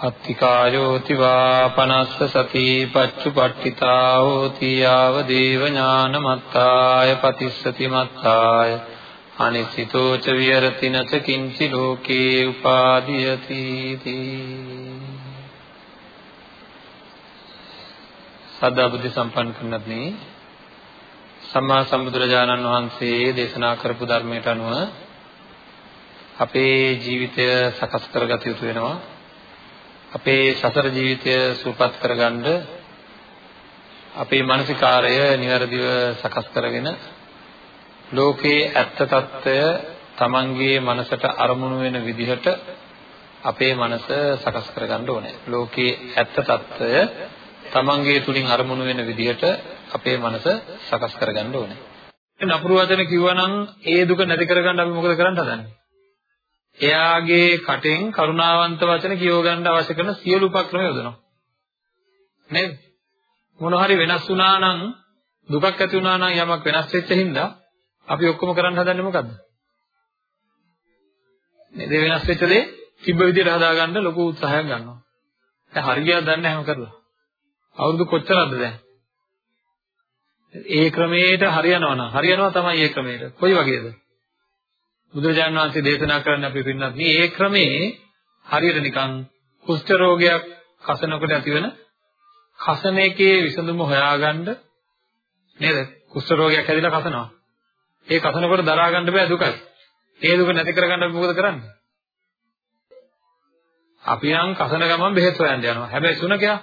අත්තිකායෝති වාපනස්ස සති පච්චුපට්ඨිතා හෝති යාව දේව ඥානමත්තාය පතිස්සති මත්තාය අනිසිතෝ ච විහෙරති නච කිංචි ලෝකේ උපාදීයති තී සදා බුද්ධ සම්පන්න කරනත්නි සම්මා සම්බුදුරජාණන් වහන්සේ දේශනා කරපු ධර්මයට අනුව අපේ ජීවිතය සකස් කරගත යුතු වෙනවා. අපේ සසර ජීවිතය සූපත් කරගන්න අපේ මානසිකාරය નિවරදිව සකස් කරගෙන ලෝකයේ ඇත්ත తত্ত্বය Tamanගේ මනසට අරමුණු වෙන විදිහට අපේ මනස සකස් කරගන්න ඕනේ. ලෝකයේ ඇත්ත తত্ত্বය Tamanගේ තුලින් අරමුණු වෙන විදිහට අපේ මනස සකස් කරගන්න ඕනේ. නපුරු වචන කිව්වනම් ඒ දුක නැති කරගන්න අපි මොකද කරන්න හදන්නේ? එයාගේ කටෙන් කරුණාවන්ත වචන කියව ගන්න අවශ්‍ය කරන සියලු උපක්‍රම යොදනවා. නේද? මොන හරි වෙනස් වුණා නම් දුකක් ඇති වුණා නම් යමක් වෙනස් වෙච්ච හින්දා අපි ඔක්කොම කරන්න හදන්නේ මොකද්ද? නේද වෙනස් වෙච්ච දේ තිබ්බ විදිහට හදාගන්න ලොකු උත්සාහයක් ගන්නවා. දැන් හරියට දන්නේ නැහැ මොකද? අවුරුදු කොච්චරද දැන්? ඒ ක්‍රමයට හරියනවා නම් හරියනවා තමයි ඒ ක්‍රමයට. කොයි වගේද? බුදුරජාණන් වහන්සේ දේශනා කරන්න අපි පින්නත් මේ ක්‍රමේ හරියට නිකන් කුෂ්ඨ රෝගයක් කසනකොට ඇතිවෙන කසන එකේ විසඳුම හොයාගන්න නේද? කුෂ්ඨ රෝගයක් හැදිලා කසනවා. ඒ කසනකොට දරා ගන්න බෑ දුකයි. ඒ දුක නැති කරගන්න අපි මොකද කරන්නේ? අපි නම් කසන ගමන් බෙහෙත් හොයන්න යනවා. හැබැයි සුනකයා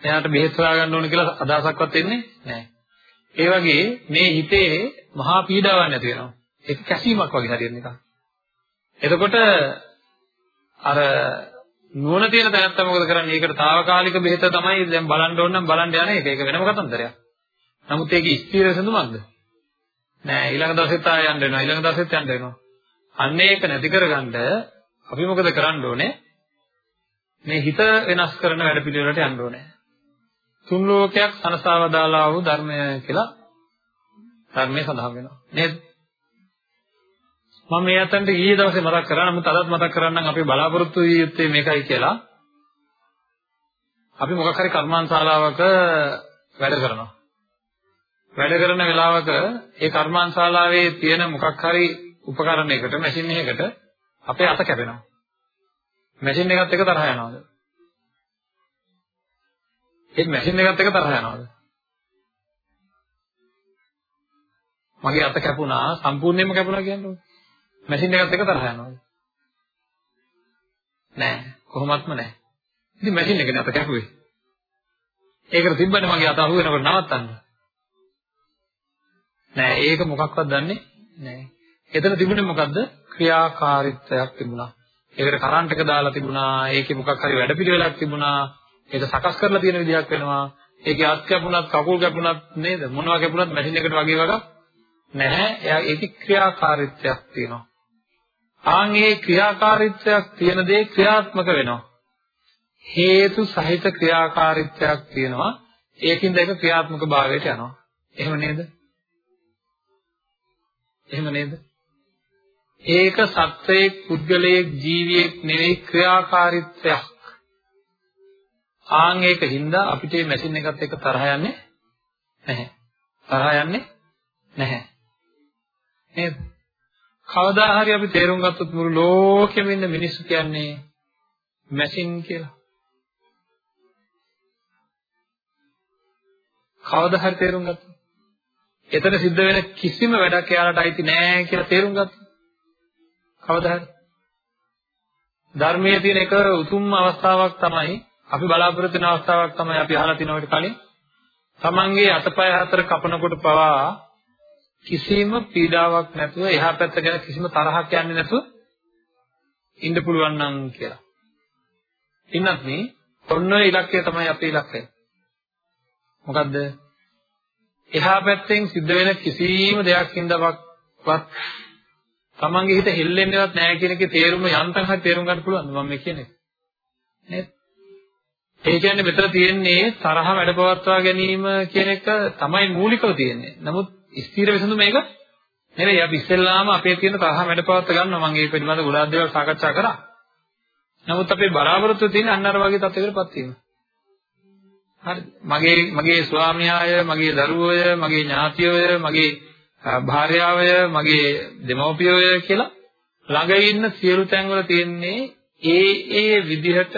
එයාට බෙහෙත් හොයාගන්න ඕන කියලා අදහසක්වත් එන්නේ නැහැ. ඒ වගේ මේ හිතේ මහා පීඩාවක් නැති වෙනවා. ඒක කැසීමක් වගේ හරියට නිකන්. එතකොට අර නුවණ තියෙන තැනත්තා මොකද කරන්නේ? ඒකට తాවකාලික බෙහෙත තමයි දැන් බලන්න ඕන නම් බලන්න යන එක. ඒක වෙනම කතන්දරයක්. නමුත් ඒක ස්ථිර සඳුමක්ද? නෑ ඊළඟ දවසෙත් ආය යන්න වෙනවා. ඊළඟ දවසෙත් යන්න වෙනවා. අන්න ඒක නැති කරගන්න අපි මොකද කරන්න ඕනේ? මේ හිත වෙනස් කරන වැඩ පිළිවෙලට යන්න ඕනේ. තුන් ලෝකයක් සනසවදාලා වූ ධර්මය කියලා ධර්මයේ සඳහන් වෙනවා නේද මම මේ අතන්ට ඊයේ දවසේ මතක් කරා නමුත් අදත් මතක් කරන්නම් අපි බලාපොරොත්තු විය යුත්තේ මේකයි කියලා අපි මොකක් හරි කර්මාන්තශාලාවක වැඩ කරනවා වැඩ කරන වෙලාවක ඒ කර්මාන්තශාලාවේ තියෙන මොකක් හරි උපකරණයකට මැෂින් එකකට අපේ අත කැපෙනවා මැෂින් එකත් එක තරහ යනවාද ඒ මැෂින් එකත් එක තරහ යනවද? මගේ අත කැපුණා සම්පූර්ණයෙන්ම කැපුණා කියන්නේ. මැෂින් එකත් එක තරහ යනවද? නෑ කොහොමත්ම නෑ. ඉතින් මැෂින් එකනේ අත කැපුවේ. ඒකට තිබ්බනේ මගේ අත අහු වෙනකොට නවත්තන්න. නෑ ඒක මොකක්වත් දන්නේ නෑ. එතන තිබුණේ මොකද්ද? ක්‍රියාකාරීත්වයක් තිබුණා. ඒකට කරන්ට් එක දාලා තිබුණා. ඒකේ මොකක් හරි වැඩපිළිවෙලක් තිබුණා. ඒක සකස් කරලා තියෙන විදිහක් වෙනවා. ඒකේ අත් කැපුණත් කකුල් කැපුණත් නේද? මොනවා කැපුණත් මැෂින් එකට වගේ වගක් නැහැ. එයා ඒකේ ක්‍රියාකාරීත්වයක් තියෙනවා. ආන් ඒ ක්‍රියාකාරීත්වයක් තියෙන දේ ක්‍රියාත්මක වෙනවා. හේතු සහිත ක්‍රියාකාරීත්වයක් තියෙනවා. ඒකින්ද ඒක ක්‍රියාත්මක භාවයට යනවා. එහෙම නේද? එහෙම නේද? ඒක සත්වයේ පුද්ගලයේ ජීවියෙක් නෙවෙයි ක්‍රියාකාරීත්වයක්. ආන් ඒක හින්දා අපිට මේ මැෂින් එකත් එක්ක තරහ යන්නේ නැහැ. තරහ යන්නේ නැහැ. නේද? කවදා හරි අපි තේරුම් ගත්තොත් මුළු ලෝකෙම ඉන්න මිනිස්සු කියන්නේ මැෂින් කියලා. කවදා හරි තේරුම් ගත්තොත් එතන සිද්ධ වෙන කිසිම වැඩක් එයාලට අයිති නෑ කියලා තේරුම් ගත්තා. කවදා හරි ධර්මයේ තියෙන එක උතුම් අවස්ථාවක් තමයි අපි බලාපොරොත්තු වෙන අවස්ථාවක් තමයි අපි අහලා තිනවට කලින් තමන්ගේ අතපය හතර කපනකොට පවා කිසිම පීඩාවක් නැතුව එහා පැත්ත ගැන කිසිම තරහක් යන්නේ නැතුව ඉන්න පුළුවන් නම් කියලා. ඉන්නත් මේ ඔන්න ඉලක්කය තමයි අපේ ඉලක්කය. මොකද්ද? එහා පැත්තෙන් සිද්ධ වෙන කිසිම දෙයක් හින්දාවත් තමන්ගේ හිත හෙල්ලෙන්නේවත් නැහැ කියන එකේ තේරුම යන්තම් හරි තේරුම් ගන්න පුළුවන්ද මම මේ කියන්නේ නේද ඒ කියන්නේ මෙතන තියෙන්නේ තරහ වැඩපවත්වා ගැනීම කියන එක තමයි මූලිකව තියෙන්නේ නමුත් ස්ථීර විසඳුම මේක නෙවෙයි. අපි ඉස්සෙල්ලාම අපේ තියෙන තරහ වැඩපවත්ව ගන්නවා. මම ඒ පිළිබඳව ගොඩාක් දේවල් සාකච්ඡා කරා. නමුත් අපේ බලාපොරොත්තු තියෙන අන්න අර වගේ තත්යකටපත් වීම. හරි. මගේ මගේ ස්වාමියාය මගේ දරුවෝය මගේ ඥාතියෝය මගේ භාර්යාවය මගේ දෙමව්පියෝය කියලා ළඟ ඉන්න සියලු තැන්වල තියෙන්නේ ඒ ඒ විදිහට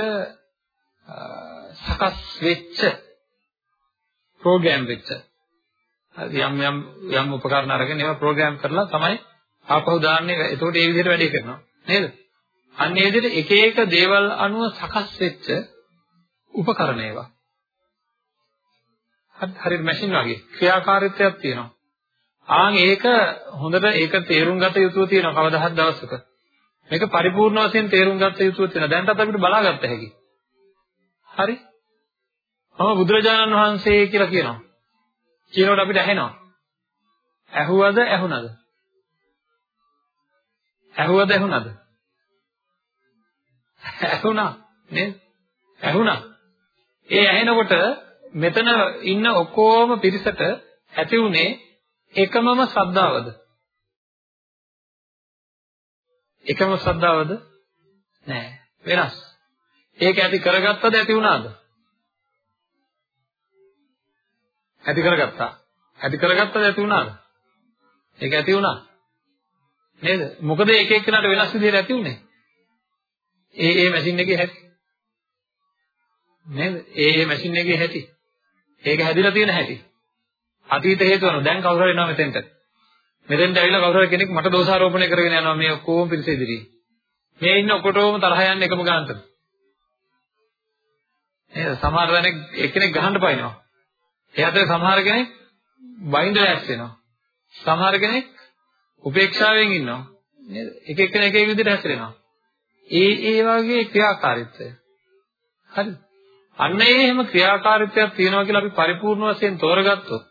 සකස් වෙච්ච ප්‍රෝග්‍රෑම් වෙච්ච යම් යම් යම් උපකරණ අරගෙන ඒවා ප්‍රෝග්‍රෑම් කරලා තමයි ආපහු දාන්නේ එතකොට ඒ විදිහට වැඩේ කරනවා නේද අන්න ඒ විදිහට එක එක දේවල් අනුව සකස් වෙච්ච උපකරණ ඒවා හරියට මැෂින් වගේ ක්‍රියාකාරීත්වයක් තියෙනවා ආන් ඒක හොඳට ඒක තේරුම් ගත යුතුව තියෙනවා කවදාහත් දවසක. මේක පරිපූර්ණ වශයෙන් තේරුම් ගත යුතුව තියෙනවා. දැන්ටත් අපිට බලාගත්ත හැකි. හරි? මම බුදුරජාණන් වහන්සේ කියලා කියනවා. කියනකොට අපිට ඇහෙනවා. ඇහුවද ඇහුණද? ඇහුවද ඇහුණද? ඇහුණා නේද? ඇහුණා. ඒ ඇහෙනකොට මෙතන ඉන්න ඔක්කොම පිරිසට ඇති උනේ එකමම ශ්‍රද්ධාවද? එකම ශ්‍රද්ධාවද? නෑ. වෙනස්. ඒක ඇති කරගත්තද ඇති වුණාද? ඇති කරගත්තා. ඇති කරගත්තද ඇති වුණාද? ඒක ඇති වුණා. නේද? මොකද එක එක්කෙනාට වෙනස් විදිහට ඇති උනේ. ඒ ඒ මැෂින් එකේ හැටි. නේද? ඒ ඒ මැෂින් එකේ හැටි. ඒක හැදිලා තියෙන හැටි. අතීත හේතු වෙනවා. දැන් කවුරු හරි එනවා මෙතෙන්ට. මෙතෙන්ට ඇවිල්ලා කවුරු හරි කෙනෙක් මට දෝෂාරෝපණය කරගෙන යනවා මේ ඔක්කොම පිරිස ඉදිරියේ. මේ ඉන්න ඔකොටම තරහ යන්නේ එකම ගානට. නේද? සමහර දෙනෙක් එක්කෙනෙක් ගහන්න පයින්නවා. ඒ අතරේ සමහර කෙනෙක් බයින්ද ලෑස් වෙනවා. සමහර කෙනෙක් උපේක්ෂාවෙන් ඉන්නවා. නේද? එක එක්කෙනෙක් එක එක විදිහට හැසිරෙනවා. ඒ ඒ වගේ ක්‍රියාකාරීත්වය. හරි. අන්න ඒ එහෙම ක්‍රියාකාරීත්වයක් තියෙනවා කියලා අපි පරිපූර්ණ වශයෙන් තෝරගත්තොත්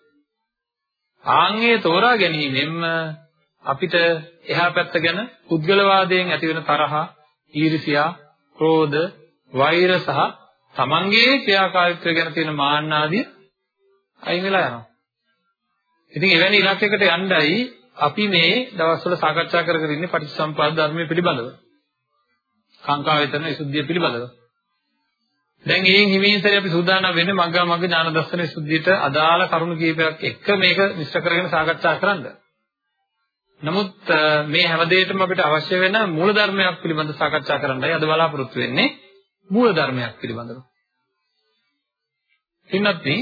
ආන්ගේ තෝරා ගැනීමෙන්ම අපිට එහා පැත්ත ගැන පුද්ගලවාදයෙන් ඇතිවෙන තරහ, ඊර්ෂියා, ක්‍රෝධ, වෛර සහ තමන්ගේ ක්‍රියාකාරීත්වය ගැන තියෙන මාන්න ආදිය අයින් වෙලා යනවා. ඉතින් එවැනි ඉලක්කයකට යන්නයි අපි මේ දවස්වල සාකච්ඡා කර කර ඉන්නේ පටිච්චසමුප්පාද ධර්මයේ පිළිබඳව. කාංකා වේතන විසුද්ධිය පිළිබඳව. දැන් එයින් හිමින්තරේ අපි සූදානම් වෙන්නේ මග්ගා මග්ග ඥාන දර්ශන විසුද්ධියට අදාළ කරුණු කීපයක් එක්ක මේක මිශ්‍ර කරගෙන සාකච්ඡා කරන්න. නමුත් මේ හැමදේටම අපිට අවශ්‍ය වෙන මූල ධර්මයක් පිළිබඳව සාකච්ඡා කරන්නයි අද බලාපොරොත්තු වෙන්නේ මූල ධර්මයක් පිළිබඳව. ඉන්නත් මේ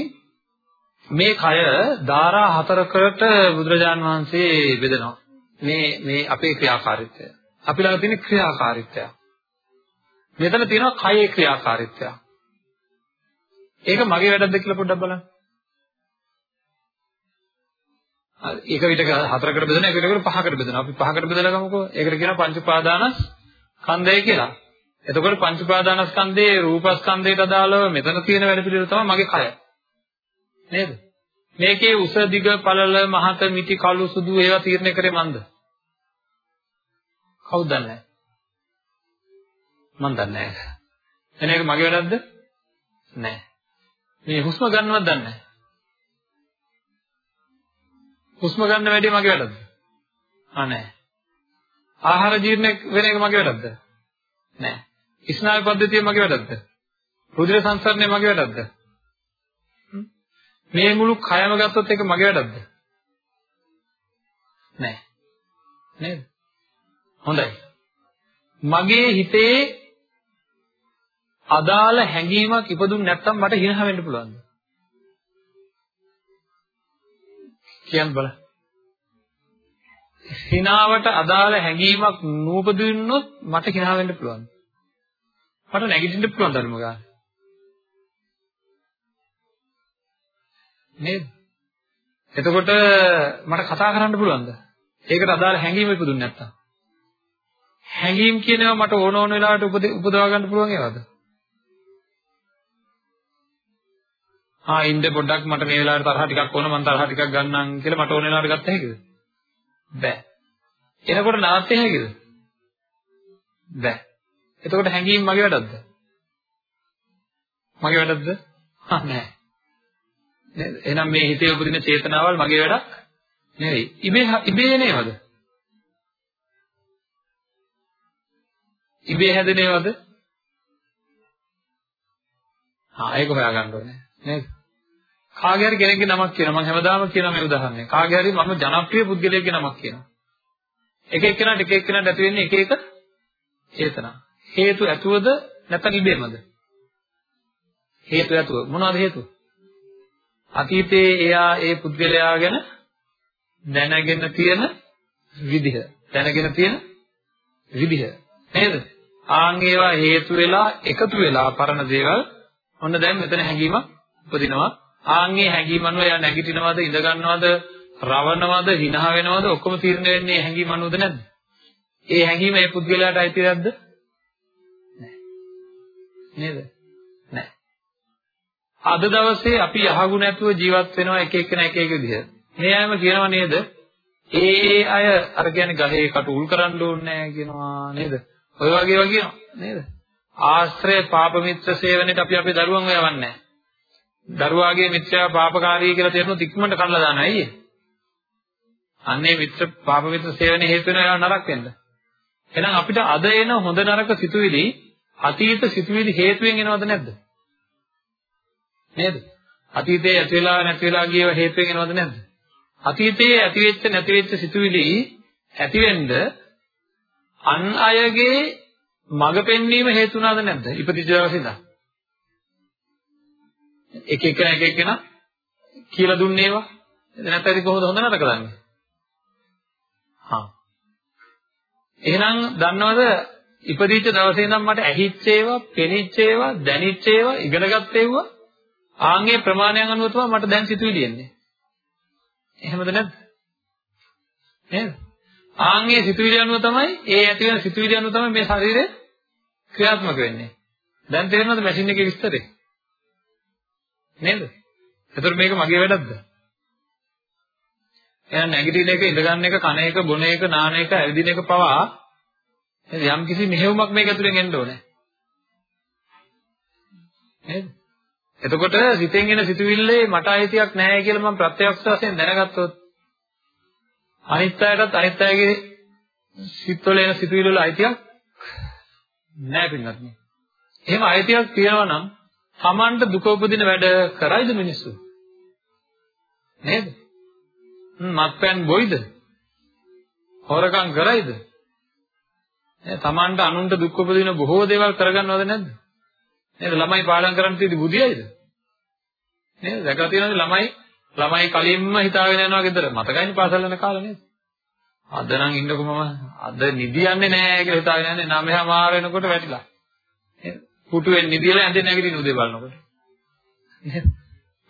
කය ධාරා හතරකට බුදුරජාන් වහන්සේ බෙදනවා. මේ මේ අපේ ක්‍රියාකාරීත්වය. අපි ළඟ තියෙන ක්‍රියාකාරීත්වය. මෙතන තියෙනවා කයේ ක්‍රියාකාරීත්වය. ඒක මගේ වැරද්ද කියලා පොඩ්ඩක් බලන්න. හරි. එක විතක හතරකට බෙදෙනවා, එක විතකට පහකට බෙදෙනවා. අපි පහකට බෙදලා ගමුකෝ. ඒකට කියනවා පංච උපාදානස් ස්කන්ධය කියලා. එතකොට පංච උපාදානස්කන්ධයේ රූපස්කන්ධයට අදාළව මෙතන තියෙන වැඩ පිළිවෙල තමයි මගේ කය. නේද? මේකේ උස දිග පළල මහත මිටි කළු සුදු ඒවා තීරණය කරේ මන්ද? කවුද දන්නේ? මන් දන්නේ නැහැ. එන එක මගේ වැඩක්ද? නැහැ. මේ හුස්ම ගන්නවත් දන්නේ නැහැ. හුස්ම ගන්න වැඩි මගේ වැඩද? ආ නැහැ. ආහාර ජීර්ණ වෙන එක මගේ වැඩක්ද? නැහැ. ස්නායු පද්ධතිය මගේ වැඩක්ද? රුධිර සංසරණය මගේ වැඩක්ද? මේ මුළු කයම ගත්තොත් ඒක මගේ වැඩක්ද? නැහැ. නේද? හොඳයි. මගේ හිතේ අදාළ හැඟීමක් ඉපදුන්නේ නැත්නම් මට හිනහ වෙන්න පුළුවන්ද? කියන්න බලන්න. හිනාවට අදාළ හැඟීමක් නූපදින්නොත් මට හිනා වෙන්න පුළුවන්. මට නැගිටින්න පුළුවන් ධර්ම ගන්න. නේද? එතකොට මට කතා කරන්න පුළුවන්ද? ඒකට අදාළ හැඟීම ඉපදුන්නේ නැත්තම්. හැඟීම් කියනවා මට ඕන ඕන වෙලාවට උපදවා ගන්න පුළුවන් ඒවාද? ආ ඉන්න පොඩ්ඩක් මට මේ වෙලාවට තරහ ටිකක් ඕන මම තරහ ටිකක් ගන්නම් කියලා මට ඕන වෙලාවට ගත්ත හැකිද? බෑ. එනකොට නාස්තිය හැකිද? බෑ. එතකොට හැඟීම් මගේ වැඩක්ද? මගේ වැඩක්ද? ආ නෑ. නේද? එහෙනම් මේ හිතේ උපදින චේතනාවල් මගේ වැඩක් නෙවෙයි. ඉබේ ඉබේ නේවද? ඉබේ හැදෙනේවද? ආ ඒක හොයාගන්න ඕනේ නේද? කාගේ හරි කෙනෙක්ගේ නමක් කියනවා මම හැමදාම කියනවා මේ උදාහරණය. කාගේ හරි මම ජනප්‍රිය පුද්ගලයෙක්ගේ නමක් කියනවා. එක එක්කෙනාට එක එක්කෙනාට ඇති වෙන්නේ එක එක චේතනා. හේතු ඇතුවද නැත්නම් ඉබේමද? හේතු ඇතුව. මොනවද හේතුව? අතීතයේ එයා ඒ පුද්ගලයා ගැන දැනගෙන තියෙන විදිහ. දැනගෙන තියෙන විදිහ. නේද? ආන් ඒවා හේතු වෙලා එකතු වෙලා පරණ දේවල් ඔන්න දැන් මෙතන හැඟීමක් උපදිනවා. ආන්ගේ හැඟීම අනුව එයා නැගිටිනවද ඉඳ ගන්නවද රවණවද හිනහ වෙනවද ඔක්කොම තීරණය වෙන්නේ හැඟීම අනුවද නැද්ද? ඒ හැඟීම ඒ පුද්ගලයාට අයිති නැද්ද? නේද? නැහැ. අද දවසේ අපි යහගුණ ඇතුව ජීවත් වෙනවා එක එකන එක එක විදිහ. මේ අයම කියනවා නේද? ඒ ඒ අය අර කියන්නේ ගහේ කට උල් කරන්න ඕනේ නැහැ කියනවා නේද? ඔය වගේ වගේ කියනවා නේද? ආශ්‍රය පාප මිත්‍ර සේවනෙට අපි අපේ දරුවන් ඔයවන්නේ නැහැ. දරුවාගේ මිත්‍යා පාපකාරී කියලා තේරුනොත් ඉක්මනට කඩලා දානවා අයියේ. අන්නේ මිත්‍ර පාප මිත්‍ර සේවනයේ හේතු වෙන ඒවා නරක වෙන්න. එහෙනම් අපිට අද එන හොඳ නරක සිතුවිලි අතීත සිතුවිලි හේතුවෙන් එනවද නැද්ද? නේද? අතීතයේ ඇති වෙලා නැති වෙලා ගියව හේතුවෙන් එනවද නැද්ද? අතීතයේ ඇති වෙච්ච නැති වෙච්ච සිතුවිලි ඇති වෙන්න අන් අයගේ මඟ පෙන්වීම හේතු වුණාද නැද්ද? ඉපදිච්ච දවසේ ඉඳන්. එක එක එක එක කෙනා කියලා දුන්නේ ඒවා. නැත්නම් ඉතින් කොහොමද හොඳ නරක දන්නේ? හා. එහෙනම් දන්නවද ඉපදිච්ච දවසේ ඉඳන් මට ඇහිච්ච ඒවා, පෙනිච්ච ඒවා, දැනිච්ච ඒවා, ඉගෙනගත්ත ඒවා ආන්ගේ ප්‍රමාණයන් අනුව තමයි මට දැන් සිතුවිලි එන්නේ. එහෙමද නැද්ද? නේද? ආන්ගේ සිතුවිලි අනුව තමයි ඒ ඇති වෙන සිතුවිලි අනුව තමයි මේ ශරීරය ක්‍රියාත්මක වෙන්නේ. දැන් තේරෙනවද මැෂින් එකේ විස්තරේ? නේද? එතකොට මේක මගේ වැඩක්ද? එහෙනම් නැගිටින එක, ඉඳ ගන්න එක, කන එක, බොන එක, නාන එක, ඇවිදින එක පවා යම් කිසි මෙහෙයුමක් මේක ඇතුලෙන් එන්න ඕනේ. නේද? එතකොට සිතෙන් එන සිතුවිල්ලේ මට අයිතියක් නැහැ කියලා මම ප්‍රත්‍යක්ෂ වශයෙන් දැනගත්තොත් අනිත් අයටත් අනිත් අයගේ සිත්වල එන සිතුවිලි වල අයිතියක් නැහැ පින්වත්නි. එහෙම අයිතියක් තියනවා නම් Tamanට දුක උපදින වැඩ කරයිද මිනිස්සු? නේද? මත්පැන් බොයිද? හොරකම් කරයිද? නේ Tamanට අනුන්ට දුක් උපදින බොහෝ දේවල් කරගන්නවද නැද්ද? නේද? ළමයි පාඩම් කරන්න තියදී බුදියයිද? නේද? දැකලා තියෙනවද ළමයි ළමයි කලින්ම හිතාගෙන යනවා ගෙදර. මතකයිනේ පාසල් යන කාලේ නේද? අද නම් ඉන්නකො මම අද නිදියන්නේ නැහැ කියලා හිතාගෙන යන්නේ නමහා මාර වෙනකොට වැටිලා. නේද? පුටුවෙන් නිදිලා ඇඳේ නැගිටින උදේ බලනකොට. නේද?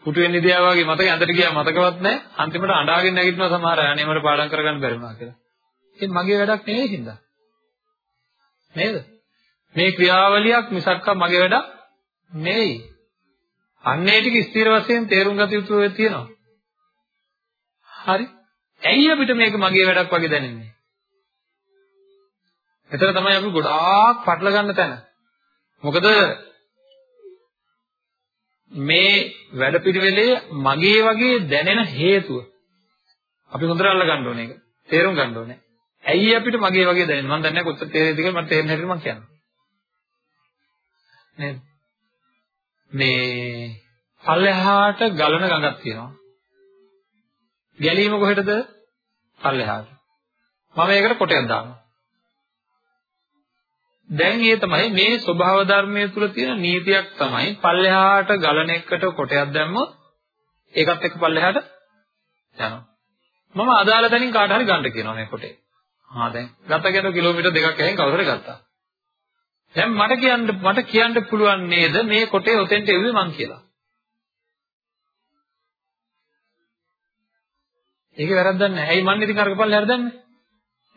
පුටුවෙන් නිදියා වගේ මතක ඇඳට ගියා මතකවත් නැහැ. අන්තිමට අඬාගෙන නැගිටිනවා සමහර අය. අනේ මට පාඩම් කරගන්න බැරි වුණා කියලා. ඒක මගේ වැඩක් නෙවෙයි හින්දා. නේද? මේ ක්‍රියාවලියක් මිසක්ක මගේ වැඩක් නෙවෙයි. අන්නේ ටික ස්ථිර වශයෙන් තේරුම් ගත යුතු වෙ තියෙනවා. හරි. ඇයි අපිට මේක මගේ වැඩක් වගේ දැනෙන්නේ? එතන තමයි අපි ගොඩාක් පටල ගන්න තැන. මොකද මේ වැඩපිළිවෙලේ මගේ වගේ දැනෙන හේතුව අපි හොඳට අල්ල ගන්න ඕනේ ඒක. තේරුම් ගන්න ඕනේ. ඇයි අපිට මගේ වගේ දැනෙන්නේ? මම දන්නේ නැහැ කොච්චර තේරෙයිද කියලා මට තේරෙන හැටියට මම කියනවා. නේද? මේ පල්ලෙහාට ගලන ගඟක් තියෙනවා. ගැලීම කොහෙටද? පල්ලෙහාට. මම ඒකට කොටයක් දානවා. දැන් ඒ තමයි මේ ස්වභාව ධර්මයේ තුල තියෙන නීතියක් තමයි පල්ලෙහාට ගලන එකට කොටයක් දැම්මොත් ඒකත් එක්ක පල්ලෙහාට යනවා. මම අදාළ තැනින් කාට හරි ගන්න කියනවා මේ කොටේ. ආ දැන් ගත ගැන කිලෝමීටර් දෙකක් ඇහෙන් කවුරු හරි ගත්තා. දැන් මට කියන්න මට කියන්න පුළුවන් නේද මේ කොටේ ඔතෙන්ට එව්වේ මං කියලා. ඒක වැරද්දක් නැහැ. ඇයි මන් ඉතින් අරක පල්ලේ හරිදන්නේ?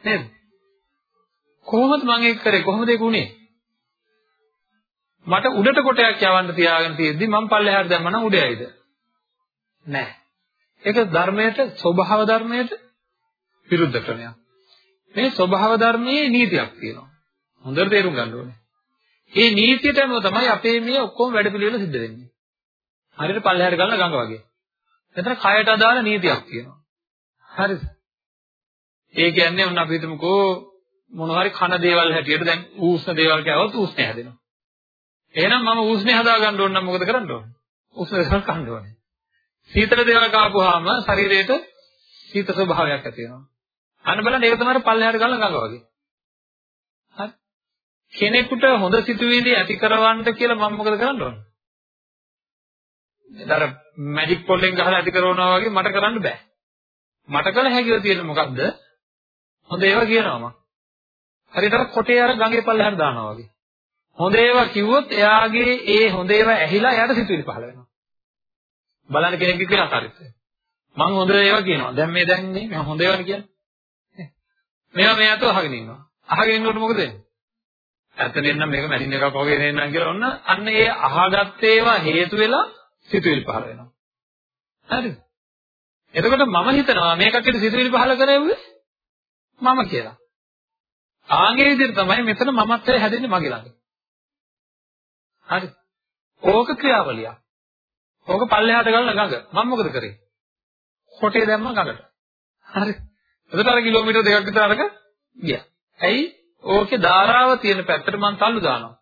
නේද? කොහොමද මං ඒක කරේ? කොහොමද ඒක උනේ? මට උඩට කොටයක් යවන්න තියාගෙන තියෙද්දි මං පල්ලෙහාට දැම්ම නම් උඩ යයිද? නැහැ. ඒක ධර්මයට ස්වභාව ධර්මයට විරුද්ධ ක්‍රමයක්. මේ ස්වභාව ධර්මයේ නීතියක් තියෙනවා. හොඳට තේරුම් ගන්න ඕනේ. ඒ නීතියට අනුව තමයි අපේ මේ ඔක්කොම වැඩ පිළිවෙල සිද්ධ වෙන්නේ. හරියට පල්ලෙහාට ගන්න ගඟ වගේ. එතන කයට අදාළ නීතියක් තියෙනවා. හරිද? ඒ කියන්නේ ඔන්න අපි හිතමුකෝ මොනවා හරි කන දේවල් හැටියට දැන් ඌෂ්ණ දේවල් කෑවොත් ඌෂ්ණය හැදෙනවා. එහෙනම් මම ඌෂ්ණය හදා ගන්න ඕන නම් මොකද කරන්න ඕන? ඌෂ්ණ දේවල් කන්න ඕනේ. සීතල දේවල් කාපුවාම ශරීරයට සීත ස්වභාවයක් ඇති වෙනවා. අන්න බලන්න ඒක තමයි පල්ලෙහාට ගන්න ගඟ වගේ. හරි. කෙනෙකුට හොඳ සිතුවිලි ඇති කරවන්න කියලා මම මොකද කරන්න ඕන? ඒතර මැජික් පොල්ලෙන් ගහලා ඇති කරනවා වගේ මට කරන්න බෑ. මට කළ හැකිව තියෙන මොකද්ද? හොඳ ඒවා කියනවා මම. හරියට කොටේ අර ගඟේ පල්ලෙහාට දානවා වගේ. හොඳ ඒවා කිව්වොත් එයාගේ ඒ හොඳ ඒවා ඇහිලා එයාට සිතුවිලි පහළ වෙනවා. බලන්න කෙනෙක්ගේ කියන ආකාරයත්. මම හොඳ ඒවා කියනවා. දැන් මේ දැන් මේ මම හොඳ ඒවානේ කියන්නේ. මේවා මේ අතව අහගෙන ඉන්නවා. අහගෙන ඉන්නකොට මොකද වෙන්නේ? ඇත්තටම නම් මේක මැදින් එකක් වගේ නෙන්නම් කියලා ඔන්න අන්න ඒ අහගත් ඒවා හේතු වෙලා සිතුවිලි පහළ වෙනවා. හරිද? එතකොට මම හිතනවා මේ කට්ටියට සිතුවිලි පහළ කරෙව්වේ මම කියලා. ආන්ගේ විදිහට තමයි මෙතන මමත්වය හැදෙන්නේ මගේ ළඟ. හරි. ඕක ක්‍රියාවලියක්. ඕක පල්ලෙහාට ගලන ගඟ. මම මොකද කරේ? කොටේ දැම්ම ගඟට. හරි. එතකොට අර කිලෝමීටර් දෙකක් විතර අරක ගියා. ඇයි? ඕකේ ධාරාව තියෙන පැත්තට මම තල්ලු දානවා.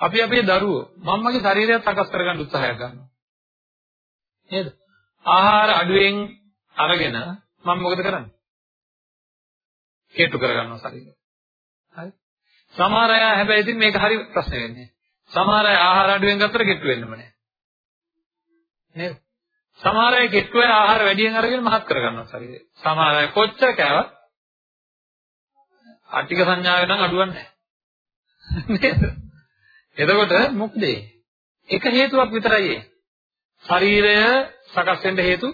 අපි අපේ දරුවෝ මම මගේ ශරීරයත් සකස් කරගන්න උත්සාහයක් ගන්නවා. නේද? ආහාර අඩුවෙන් අරගෙන මම මොකද කරන්නේ? හේතු කරගන්නවා ශරීරය. හරි. සමහර අය හැබැයි ඉතින් මේක හරි ප්‍රශ්න වෙන්නේ. සමහර අය ආහාර අඩුවෙන් ගත්තට කෙට්ටු වෙන්නම නැහැ. නේද? සමහර අය කෙට්ටු වෙන ආහාර වැඩියෙන් අරගෙන මහත් කරගන්නවා ශරීරය. සමහර අය කොච්චර කෑවත් අට්ටික සංඥාවෙන් නම් අඩුවන්නේ නැහැ. නේද? එතකොට මොකද? එක හේතුවක් විතරයි ඒ. ශරීරය සකස් වෙන්න හේතු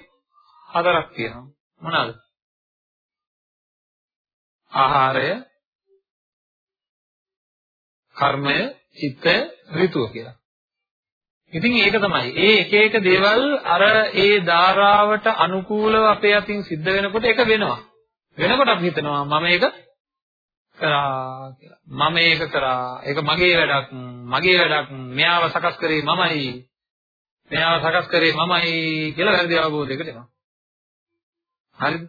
හතරක් තියෙනවා. මොනවාද? ආහාරය, කර්මය, චිත්තය, ඍතුව කියලා. ඉතින් ඒක තමයි. ඒ එක එක දේවල් අර ඒ ධාරාවට අනුකූලව අපේ අතින් සිද්ධ වෙනකොට ඒක වෙනවා. වෙනකොට අපි හිතනවා මම ඒක කරා කියලා. මම ඒක කරා. ඒක මගේ වැඩක්. මගේ වැඩක්. මෙයාව සකස් කරේ මමයි. මෙයාව සකස් කරේ මමයි කියලා වැරදි අවබෝධයකට එනවා. හරිද?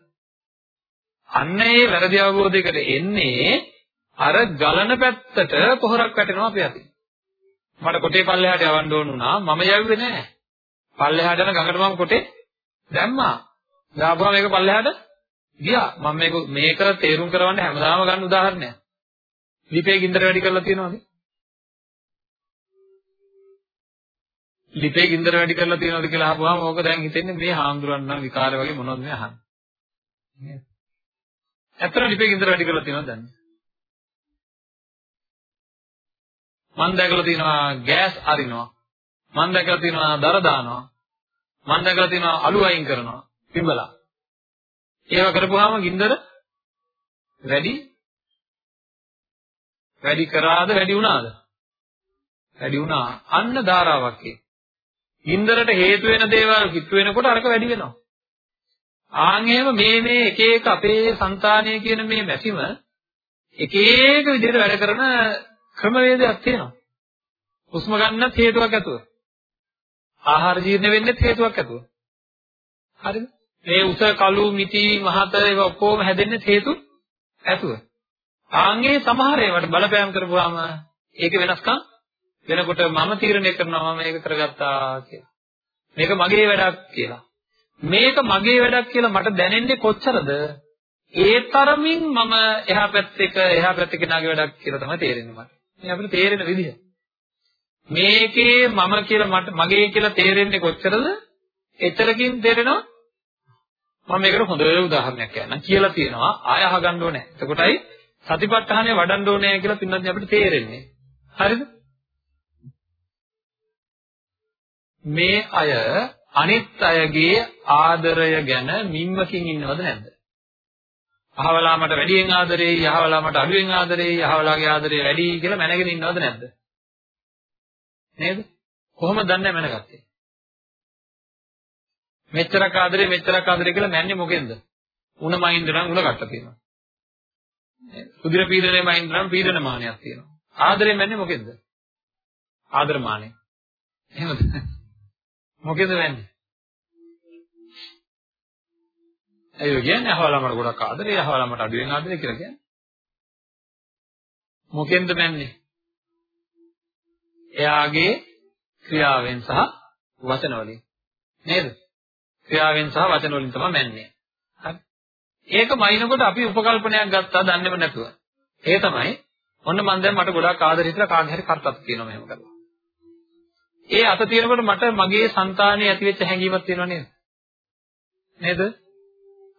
අන්න ඒ වැරදි අවබෝධයකට එන්නේ අර ගලන පැත්තට පොහොරක් වැටෙනවා අපි අතින්. මට කොටේ පල්ලෙහාට යවන්න ඕන වුණා මම යවුවේ නැහැ. පල්ලෙහාට යන ගඟට මම කොටේ දැම්මා. දාපුවා මේක පල්ලෙහාට ගියා. මම මේක මේක තේරුම් කරවන්න හැමදාම ගන්න උදාහරණයක්. ලිපේ ගින්දර වැඩි කරලා තියෙනවද? ලිපේ ගින්දර වැඩි කරලා තියෙනවද කියලා අහපුවාම ඕක දැන් හිතෙන්නේ මේ හාමුදුරන් නම් විකාර වගේ මොනවද මේ අහන්නේ. නේද? ඇත්තට ලිපේ ගින්දර වැඩි කරලා තියෙනවද දන්නේ? මම දැකලා තියෙනවා ගෑස් අරිනවා. මම දැකලා තියෙනවා දර දානවා. මම දැකලා තියෙනවා අලු අයින් කරනවා. පිඹලා. ඒව කරපුවාම ගින්දර වැඩි වැඩි කරාද වැඩි වුණාද? වැඩි වුණා. අන්න ධාරාවක් ඒ. ගින්දරට හේතු වෙන දේවල් කිට්ටු වෙනකොට අරක වැඩි වෙනවා. ආන් එහෙම මේ මේ එක එක අපේ సంతානය කියන මේ මැසිම එක එක විදිහට වැඩ කරන ක්‍රමවේදයක් තියෙනවා. හුස්ම ගන්නත් හේතුවක් ඇතුව. ආහාර ජීර්ණ වෙන්නෙත් හේතුවක් ඇතුව. හරිද? මේ උස කළු මිටි මහත ඒවා ඔක්කොම හැදෙන්නේ හේතු ඇතුව. ආන්ගේ සමහර ඒවාට බලපෑම් කරපුවාම ඒක වෙනස්කම් වෙනකොට මම තීරණය කරනවා මම මේක කරගත්තා කියලා. මේක මගේ වැඩක් කියලා. මේක මගේ වැඩක් කියලා මට දැනෙන්නේ කොච්චරද? ඒ තරමින් මම එහා පැත්තේක එහා පැත්තේ කෙනාගේ වැඩක් කියලා තමයි තේරෙන්නේ මට. මේ අපිට තේරෙන විදිහ. මේකේ මම කියලා මට මගේ කියලා තේරෙන්නේ කොච්චරද? එතරකින් තේරෙනවා මම මේකට හොඳ උදාහරණයක් කියන්නම්. කියලා තියෙනවා ආය අහගන්න ඕනේ. එතකොටයි සතිපට්ඨානය වඩන්න ඕනේ කියලා පින්නත් අපිට තේරෙන්නේ. හරිද? මේ අය අනිත් අයගේ ආදරය ගැන මිම්මකින් ඉන්නවද නැද්ද? අහවලා මට වැඩියෙන් ආදරෙයි, අහවලා මට අඩුවෙන් ආදරෙයි, අහවලාගේ ආදරය වැඩි කියලා මැනගෙන ඉන්නවද නැද්ද? නේද? කොහොමද දන්නේ මැනගත්තේ? මෙච්චරක් ආදරේ මෙච්චරක් ආදරේ කියලා මැන්නේ මොකෙන්ද? උණ මයින්ද නම් උණ කට්ට තියෙනවා. කුදිර පීඩනයේ මයින්ද නම් පීඩන මානයක් තියෙනවා. ආදරේ මැන්නේ මොකෙන්ද? ආදර මානෙ. එහෙමද? මොකෙන්ද මැන්නේ? ඒ කියන්නේ අහවලා මට ගොඩක් ආදරේ අහවලා මට අඩුවෙන් ආදරේ කියලා කියන්නේ. මොකෙන්ද මැන්නේ? එයාගේ ක්‍රියාවෙන් සහ වචන වලින් නේද? ක්‍රියාවෙන් සහ වචන වලින් තමයි මැන්නේ. හරි. ඒක මයින්කොට අපි උපකල්පනයක් ගත්තා දන්නේම නැතුව. ඒ තමයි ඔන්න මම දැන් මට ගොඩාක් ආදර හිතලා කාගේ හරි කරතත් කියනවා මෙහෙම කරලා. ඒ අත තියෙනකොට මට මගේ సంతානයේ ඇතිවෙච්ච හැඟීමක් තියෙනව නේද? නේද?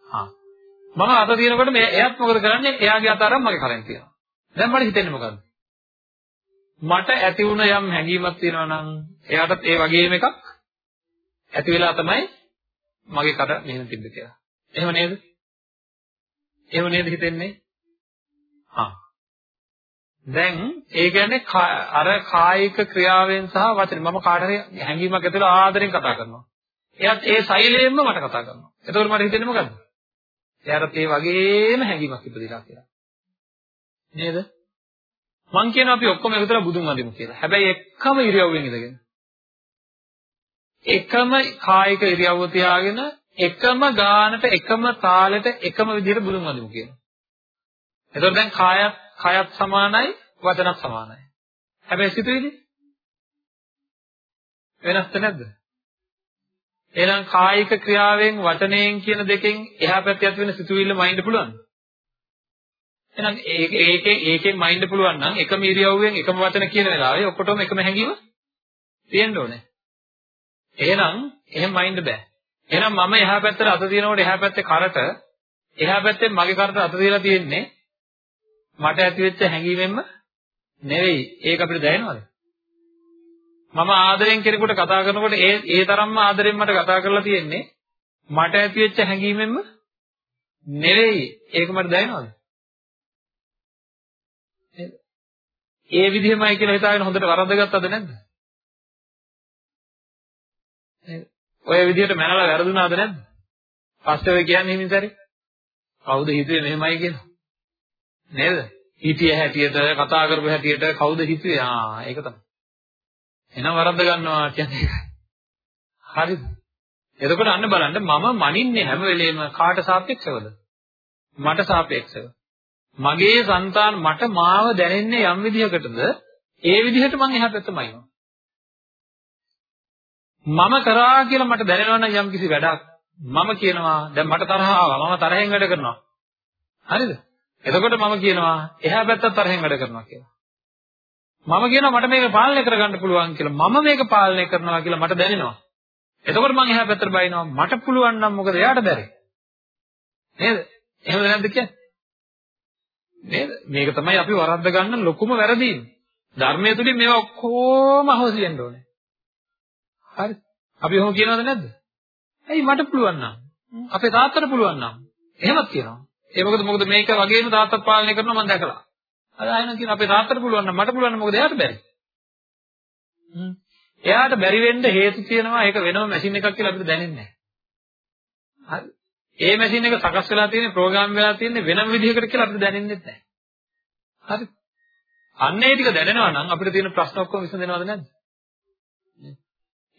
හා. මම අත තියෙනකොට මේ එයාත් මොකද කරන්නේ? එයාගේ අත අරන් මගේ කරෙන් තියනවා. දැන් මට හිතෙන්නේ මොකද්ද? මට ඇති වුණ යම් හැඟීමක් තියෙනවා නම් එයාටත් ඒ වගේම එකක් ඇති වෙලා තමයි මගේ කට මෙහෙම තිබ්බ කියලා. එහෙම නේද? එහෙම නේද හිතෙන්නේ? හා. දැන් ඒ කියන්නේ අර කායික ක්‍රියාවෙන් සහ වචනේ මම කාට හරි හැඟීමක් ඇතිවලා ආදරෙන් කතා කරනවා. එයාත් ඒ සෛලයෙන්ම මට කතා කරනවා. එතකොට මට හිතෙන්නේ මොකද්ද? එයාට ඒ වගේම හැඟීමක් ඉපදිලා කියලා. නේද? මං කියනවා අපි ඔක්කොම එකතුලා බුදුන් වඳිමු කියලා. හැබැයි එකම ඉරියව්වෙන් ඉඳගෙන. එකම කායික ඉරියව්ව තියාගෙන එකම ගානට එකම තාලෙට එකම විදිහට බුදුන් වඳිමු කියනවා. එතකොට දැන් කායත් කයත් සමානයි වචනත් සමානයි. හැබැයි සිතුවිලි වෙනස්ද නැද්ද? එහෙනම් කායික ක්‍රියාවෙන් වචනයෙන් කියන දෙකෙන් එහා පැත්තේ ඇති වෙන සිතුවිල්ල මයින්ඩ් පුළුවන්ද? එහෙනම් ඒකේ ඒකෙන් මයින්ඩ් පුළුවන් නම් එකම ඉරියව්වෙන් එකම වචන කියන වෙලාවේ ඔක්කොටම එකම හැඟීම තියෙන්න ඕනේ. එහෙනම් එහෙම මයින්ඩ් බෑ. එහෙනම් මම එහා පැත්තට අත දිනනකොට එහා පැත්තේ කරට එහා පැත්තෙන් මගේ කරට අත දීලා තියෙන්නේ මට ඇතිවෙච්ච හැඟීමෙන්ම නෙවෙයි. ඒක අපිට දැනෙනවද? මම ආදරෙන් කෙනෙකුට කතා කරනකොට ඒ ඒ තරම්ම ආදරෙන් මට කතා කරලා තියෙන්නේ මට ඇතිවෙච්ච හැඟීමෙන්ම නෙවෙයි. ඒක මට දැනෙනවද? ඒ විදිහමයි කියලා හිතාගෙන හොඳට වරද්දගත්තද නැද්ද? ඔය විදිහට මැනලා වැරදුනාද නැද්ද? පස්සේ ඔය කියන්නේ හිමින්තරේ. කවුද හිතුවේ මෙහෙමයි කියලා? නේද? හිතිය හැටියට කතා කරපු හැටියට කවුද හිතුවේ? ආ ඒක තමයි. එහෙනම් වරද්ද ගන්නවා කියන්නේ ඒකයි. හරිද? එතකොට අන්න බලන්න මම මනින්නේ හැම වෙලේම කාට සාපේක්ෂවද? මට සාපේක්ෂව. මගේ సంతාන මට මාව දැනෙන්නේ යම් විදිහකටද ඒ විදිහට මම එහා පැත්තමයිනවා. මම කරා කියලා මට දැනෙනවා නම් යම් කිසි වැඩක් මම කියනවා දැන් මට තරහ ආවා මම තරහෙන් වැඩ කරනවා. හරිද? එතකොට මම කියනවා එහා පැත්තත් තරහෙන් වැඩ කරනවා කියලා. මම කියනවා මට මේක පාලනය කරගන්න පුළුවන් කියලා. මම මේක පාලනය කරනවා කියලා මට දැනෙනවා. එතකොට මම එහා පැත්තට බයිනවා මට පුළුවන් නම් මොකද එයාට බැරි. නේද? එහෙමද නැද්ද කියන්නේ? නේද? මේක තමයි අපි වරද්ද ගන්න ලොකුම වැරදීම. ධර්මයේ තුලින් මේවා ඔක්කොම අහෝසි වෙන්න ඕනේ. හරි. අපි ඔහොම කියනවද නැද්ද? ඇයි මට පුළුවන් නම්? අපේ තාත්තට පුළුවන් නම්. එහෙමත් කියනවා. ඒ මොකද මොකද මේක වගේම තාත්තත් පාලනය කරනවා මම දැකලා. අර ආයෙත් කියන අපේ තාත්තට පුළුවන් නම් මට පුළුවන් නම් මොකද එයාට බැරි. හ්ම්. එයාට බැරි වෙන්න හේතු තියෙනවා ඒක වෙනම මැෂින් එකක් කියලා අපිට දැනෙන්නේ නැහැ. හරි. ඒ මැෂින් එක සකස් වෙලා තියෙන්නේ ප්‍රෝග්‍රෑම් වෙලා තියෙන්නේ වෙනම විදිහකට කියලා අපිට දැනෙන්නේ නැහැ. හරි. අන්න ඒ ටික දැනෙනවා නම් අපිට තියෙන ප්‍රශ්න ඔක්කොම විසඳෙනවද නැද්ද?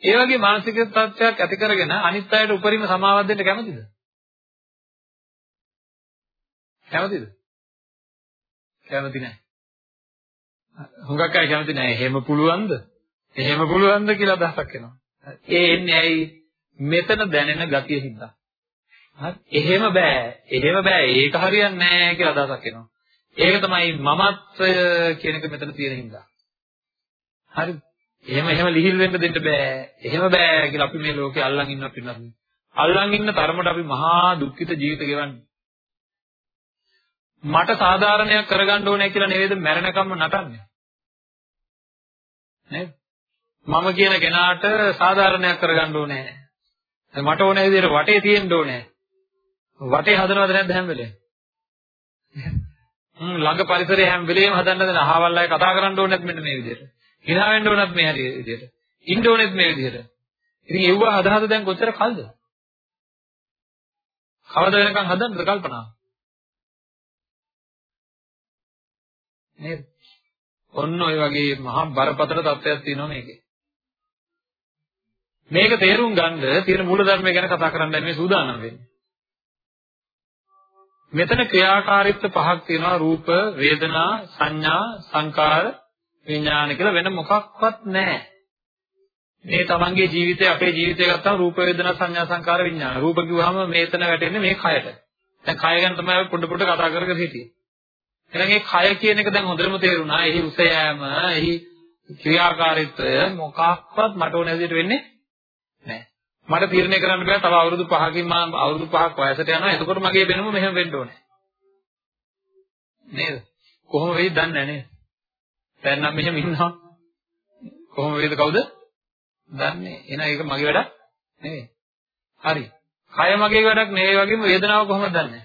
ඒ වගේ මානසික තත්ත්වයක් ඇති කරගෙන අනිත් අයට උපරිම සමාවක් දෙන්න කැමතිද? කැමතිද? කැමති නැහැ. හුඟක් අය කැමති නැහැ. එහෙම පුළුවන්ද? එහෙම පුළුවන්ද කියලා අදහසක් එනවා. ඒ එන්නේ ඇයි? මෙතන දැනෙන ගතිය හින්දා. හරි. එහෙම බෑ. එහෙම බෑ. ඒක හරියන්නේ නැහැ කියලා අදහසක් එනවා. ඒක තමයි මමත්වය කියන එක මෙතන තියෙන හින්දා. හරිද? එහෙම එහෙම ලිහිල් වෙන්න දෙන්න බෑ. එහෙම බෑ කියලා අපි මේ ලෝකේ අල්ලන් ඉන්නවත් ඉන්නත්. අල්ලන් ඉන්න තරමට අපි මහා දුක්ඛිත ජීවිත ගෙවන්නේ. මට සාධාරණයක් කරගන්න ඕනේ කියලා නෙවෙයිද මැරෙනකම්ම නටන්නේ. නේද? මම කියන කෙනාට සාධාරණයක් කරගන්න ඕනේ. මට ඕනේ විදිහට වටේ තියෙන්න ඕනේ. වටේ හදනවද නැද්ද හැම වෙලේම? හ්ම් ළඟ පරිසරයේ හැම වෙලේම හදන්න දෙන අහවල් අය කතා කරන්න ඕනෙත් මෙන්න මේ විදිහට. Hina වෙන්න ඕනත් මේ හැටි විදිහට. ඉන්න ඕනෙත් මේ විදිහට. ඉතින් ඒව හද හද දැන් කොච්චර කල්ද? කවද වෙනකන් හදන්නද කල්පනා? නේද? ඔන්න ඔය වගේ මහා බරපතල තත්ත්වයක් තියෙනවා මේකේ. මේක තේරුම් ගන්න තියෙන මූල ධර්මය ගැන කතා කරන්න මේ සූදානම් වෙන්නේ. මෙතන ක්‍රියාකාරීත්ව පහක් තියෙනවා රූප, වේදනා, සංඥා, සංකාර, විඥාන කියලා වෙන මොකක්වත් නැහැ. මේ තමන්ගේ ජීවිතය අපේ ජීවිතය ගත්තාම රූප වේදනා සංඥා සංකාර විඥාන. රූප කිව්වහම මේතන වැටෙන්නේ මේ කයට. දැන් කය ගැන තමයි අපි පොඩ පොඩ කතා කර කර හිටියේ. එහෙනම් මේ කය කියන එක දැන් හොඳටම තේරුණා. එහි උස යෑම, එහි ක්‍රියාකාරීත්වය මොකක්වත් මට ඕන විදිහට වෙන්නේ නැහැ. මට තීරණය කරන්න බෑ තව අවුරුදු 5කින් මම අවුරුදු 5ක් වයසට යනවා. එතකොට මගේ වෙනම මෙහෙම වෙන්න ඕනේ. නේද? කොහොම වෙයිද දන්නේ නැහැ නේද? දැන් නම් මෙහෙම ඉන්නවා. කොහොම වෙයිද කවුද? දන්නේ. එහෙනම් ඒක මගේ වැඩක් නෙවෙයි. හරි. කය මගේ වැඩක් නෙවෙයි වගේම වේදනාව කොහොමද දන්නේ?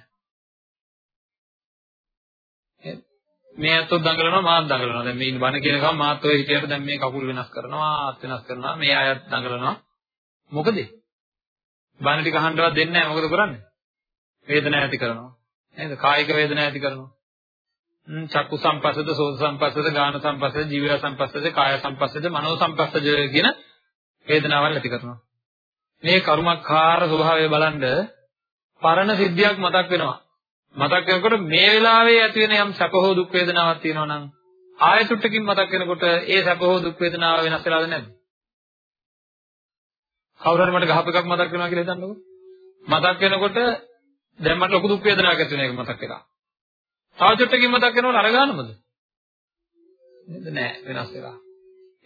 මේ අතොත් දඟලනවා මාත් දඟලනවා. දැන් මේ ඉන්න බණ කියන ගමන් මාත් ඔය හිටියට දැන් මේ කකුල් වෙනස් කරනවා, අත් වෙනස් කරනවා, මේ අයත් දඟලනවා. මොකද? බණ ටික අහන්නවත් දෙන්නේ නැහැ. මොකද කරන්නේ? වේදනාව ඇති කරනවා. නේද? කායික වේදනාව ඇති කරනවා. චක්කු සම්පස්සද, සෝත සම්පස්සද, ගාන සම්පස්සද, ජීව සම්පස්සද, කාය සම්පස්සද, මනෝ සම්පස්සද කියන වේදනාවල් ඇති කරනවා. මේ කර්මකාර ස්වභාවය බලන්ද පරණ සිද්ධියක් මතක් වෙනවා. මතක් වෙනකොට මේ වෙලාවේ ඇති වෙන යම් සැප හෝ දුක් වේදනාවක් තියෙනවා නම් ආය චුට්ටකින් මතක් වෙනකොට ඒ සැප හෝ දුක් වේදනාව වෙනස් වෙලාද නැද්ද? කවුරු හරි මට ගහප එකක් මතක් වෙනවා කියලා හිතන්නකෝ. මතක් වෙනකොට දැන් මට ලොකු දුක් වේදනාවක් ඇති වෙන එක මතක් වෙලා. තව චුට්ටකින් මතක් වෙනකොට අර ගන්නවද? නේද නෑ වෙනස් වෙලා.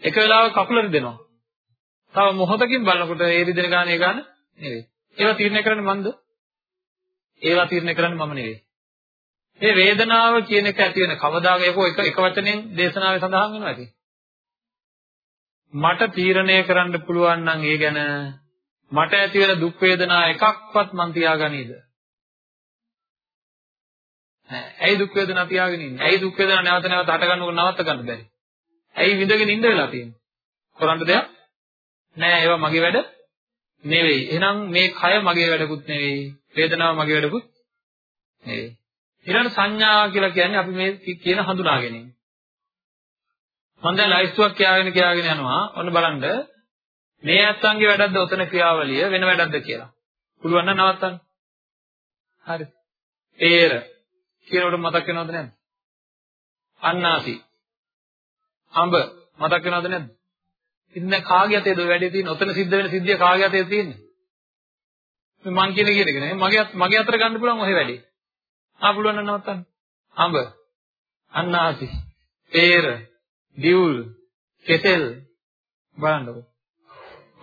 එක වෙලාවක කකුල රිදෙනවා. තව මොහොතකින් බලනකොට ඒ රිදෙන ගානේ ගන්න නෙවෙයි. ඒවා තීරණය කරන්නේ මන්ද? ඒවා තීරණය කරන්නේ මම නෙවෙයි. මේ වේදනාව කියන එක ඇති වෙන කවදාක එක එක වචනෙන් දේශනාවේ සඳහන් වෙනවා ඇති. මට තීරණය කරන්න පුළුවන් නම් ඒ ගැන මට ඇති වෙන දුක් වේදනා එකක්වත් මන් තියාගනීද? ඇයි දුක් වේදනා තියාගෙන ඉන්නේ? ඇයි දුක් වේදනා නැවත නැවත හට ගන්නකොට නවත්ත ගන්න බැරි? ඇයි විඳගෙන ඉඳ වෙලා තියෙන්නේ? කරන්න දෙයක් නෑ ඒවා මගේ වැඩ නෙවෙයි. එහෙනම් මේ කය මගේ වැඩකුත් නෙවෙයි. වේදනාව මගේ වැඩකුත් නෙවෙයි. ඊළඟ සංඥා කියලා කියන්නේ අපි මේ කියන හඳුනා ගැනීම. මම දැන් ලයිස්තුවක් කියාගෙන කියාගෙන යනවා. ඔන්න බලන්න මේ ඇත්තන්ගේ වැඩක්ද ඔතන ක්‍රියාවලිය වෙන වැඩක්ද කියලා. පුළුවන් නම් නවත්තන්න. හරි. ඒර කියනකොට මතක් වෙනවද නැද්ද? අන්නාසි. අඹ මතක් වෙනවද නැද්ද? ඉතින් දැන් කාගේ අතේද ඔය වැඩේ තියෙන්නේ? ඔතන සිද්ධ වෙන සිද්ධිය කාගේ අතේද තියෙන්නේ? මං කියන කියන එක නේ. මගේ මගේ අතට ගන්න පුළුවන් ඔය වැඩේ. ආ පුළුවන් නම් නවත්තන්න. අඹ. අන්නාසි. peer. දියුල්. කෙසෙල්. බලන්නකො.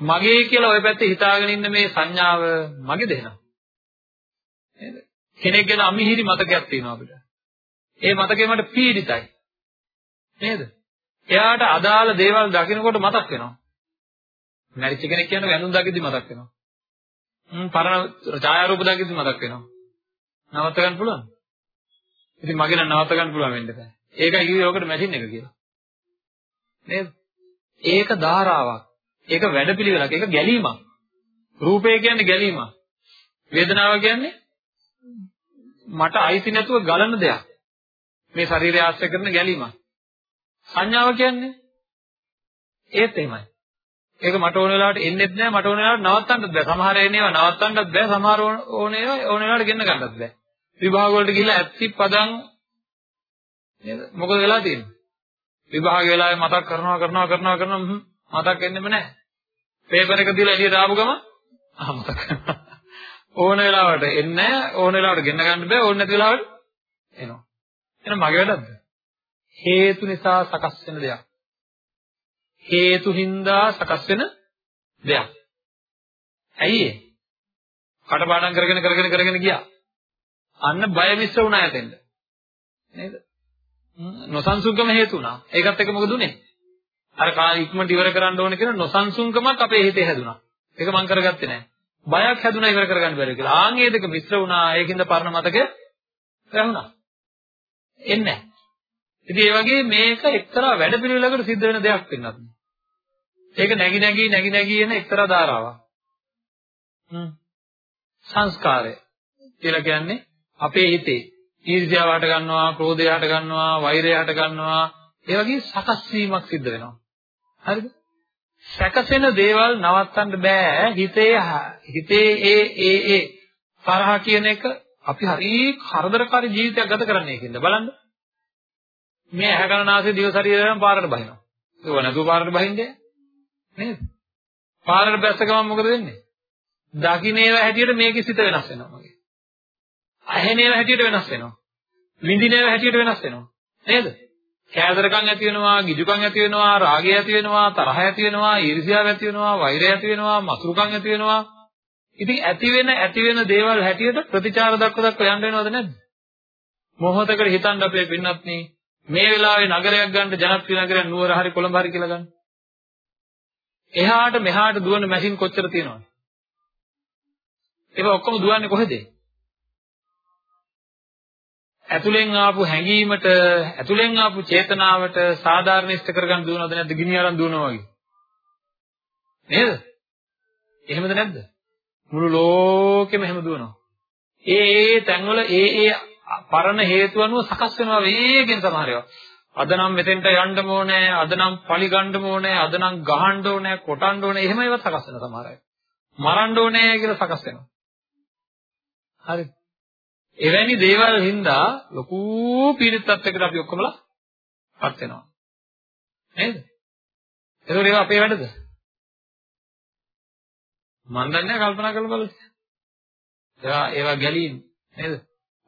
මගේ කියලා ඔය පැත්තේ හිතාගෙන ඉන්න මේ සංඥාව මගේ දෙනවා. නේද? කෙනෙක් ගැන අමිහිරි මතකයක් තියෙනවා අපිට. ඒ මතකේ මට පීඩිතයි. නේද? එයාට අදාළ දේවල් දකිනකොට මතක් වෙනවා. මැරිච්ච කෙනෙක් කියන්නේ වැඳුම් දකිද්දි මතක් වෙනවා. හ්ම් පරණ ඡායාරූප දකිද්දි මතක් වෙනවා. නවත්ත ගන්න පුළුවන්. ඉතින් මගේ නම් නවත්ත ගන්න පුළුවන් වෙන්න බෑ. ඒකයි කිව්වේ ඔකට මැෂින් එක කියලා. නේද? ඒක ධාරාවක්. ඒක වැඩපිළිවෙලක්. ඒක ගැලීමක්. රූපය කියන්නේ ගැලීමක්. වේදනාව කියන්නේ මට අයිති නැතුව ගලන දෙයක්. මේ ශරීරය ආශ්‍රය කරන ගැලීමක්. සංඥාව කියන්නේ ඒත් එහෙමයි. ඒක මට ඕන වෙලාවට එන්නෙත් නෑ මට ඕන වෙලාවට නවත්තන්නත් බෑ. සමහර එනේවා නවත්තන්නත් බෑ. සමහර ඕන ඒවා ඕන වෙලාවට ගෙන්න ගන්නත් බෑ. විභාග වලට ගිහිල්ලා ඇත්ති පදන් නේද? මොකද වෙලා තියෙන්නේ? විභාග වෙලාවේ මතක් කරනවා කරනවා කරනවා කරනවා මතක් වෙන්නෙම නෑ. පේපර් එක දීලා එළියට ආපු ගම ආ මතක් ඕන වෙලාවට එන්නේ ඕන වෙලාවට ගෙන්න ගන්න බෑ ඕන නැති වෙලාවට එනවා. එහෙනම් මගේ වැඩක්ද? හේතු නිසා සකස් වෙන දෙයක්. හේතු හින්දා සකස් වෙන දෙයක්. ඇයි කටපාඩම් කරගෙන කරගෙන කරගෙන ගියා. අන්න බය මිශ්‍ර වුණා යතෙන්ද. නේද? නොසන්සුන්කම හේතු වුණා. ඒකත් එක්ක මොකද උනේ? අර කාල ඉක්මනට ඉවර කරන්න ඕනේ කියන නොසන්සුන්කමක් අපේ හිතේ හැදුනා. ඒක මම කරගත්තේ නැහැ. බයක් හැදුනා ඉවර කරගන්න බැරි කියලා. ආන් ඒ දෙක මිශ්‍ර වුණා. ඒකින්ද පරණ මතක රැහුණා. එන්නේ ඉතින් ඒ වගේ මේක එක්තරා වැඩපිළිවෙලකට සිද්ධ වෙන දෙයක් වෙනත්. ඒක නැగి නැగి නැగి නැగి එන එක්තරා ධාරාවක්. හ්ම්. සංස්කාරය කියලා කියන්නේ අපේ හිතේ ඊර්ෂ්‍යාව හට ගන්නවා, ක්‍රෝධය හට ගන්නවා, වෛරය හට ගන්නවා. ඒ වගේ සකස් වීමක් සිද්ධ වෙනවා. හරිද? සැකසෙන දේවල් නවත්තන්න බෑ. හිතේ හිතේ ඒ ඒ ඒ තරහ කියන එක අපි හරි කරදරකාරී ජීවිතයක් ගත කරන්නේ ඒකින්ද බලන්න. මේ ඇහැ කනනාසය දිව ශරීරයෙන් පාරට බහිනවා. ඒක නැතුව පාරට බහින්නේ නේද? පාරට බැස්ස ගමන් මොකද වෙන්නේ? දකින්නේව හැටියට මේකේ සිත වෙනස් වෙනවා මගේ. ඇහෙනේව හැටියට වෙනස් වෙනවා. විඳිනේව හැටියට වෙනස් වෙනවා. නේද? කෑදරකම් ඇති වෙනවා, ගිජුකම් ඇති වෙනවා, රාගය ඇති වෙනවා, තරහ ඇති වෙනවා, ඊර්ෂ්‍යාව ඇති වෙනවා, වෛරය ඇති වෙනවා, මසුරුකම් ඇති වෙනවා. ඉතින් ඇති වෙන ඇති වෙන දේවල් හැටියට ප්‍රතිචාර දක්ව දක්ව යන්න වෙනවද නැද්ද? මොහොතකට හිතන්න අපේ පින්නත් මේ වෙලාවේ නගරයක් ගන්න ජනප්‍රිය නගරයක් නුවර හරි කොළඹ හරි කියලා ගන්න. එහාට මෙහාට දුවන මැෂින් කොච්චර තියෙනවද? ඒක ඔක්කොම දුවන්නේ කොහෙද? ඇතුලෙන් ආපු හැඟීමට ඇතුලෙන් ආපු චේතනාවට සාධාරණ ඉෂ්ට කරගන්න දුවනවද නැද්ද? ගිනි අරන් දුවනවා වගේ. නේද? එහෙමද නැද්ද? මුළු ලෝකෙම එහෙම දුවනවා. ඒ ඒ තැන්වල ඒ ඒ පරණ හේතු අනුව සකස් වෙනවා වේගෙන් සමහර ඒවා. අද නම් මෙතෙන්ට යන්න ඕනේ, අද නම් පලි ගන්න ඕනේ, අද නම් ගහන්න ඕනේ, කොටන්න ඕනේ, එහෙම ඒවා සකස් වෙන සමහර අය. මරන්න ඕනේ කියලා සකස් වෙනවා. හරි. එවැනි දේවල් හින්දා ලොකු පීඩිතත්වයකට අපි ඔක්කොමලා පත් වෙනවා. නේද? ඒකෝ ඒවා අපේ වැඩද? මන් දන්නේ කල්පනා කරලා බලන්න. ඒවා ඒවා ගැලීම් නේද?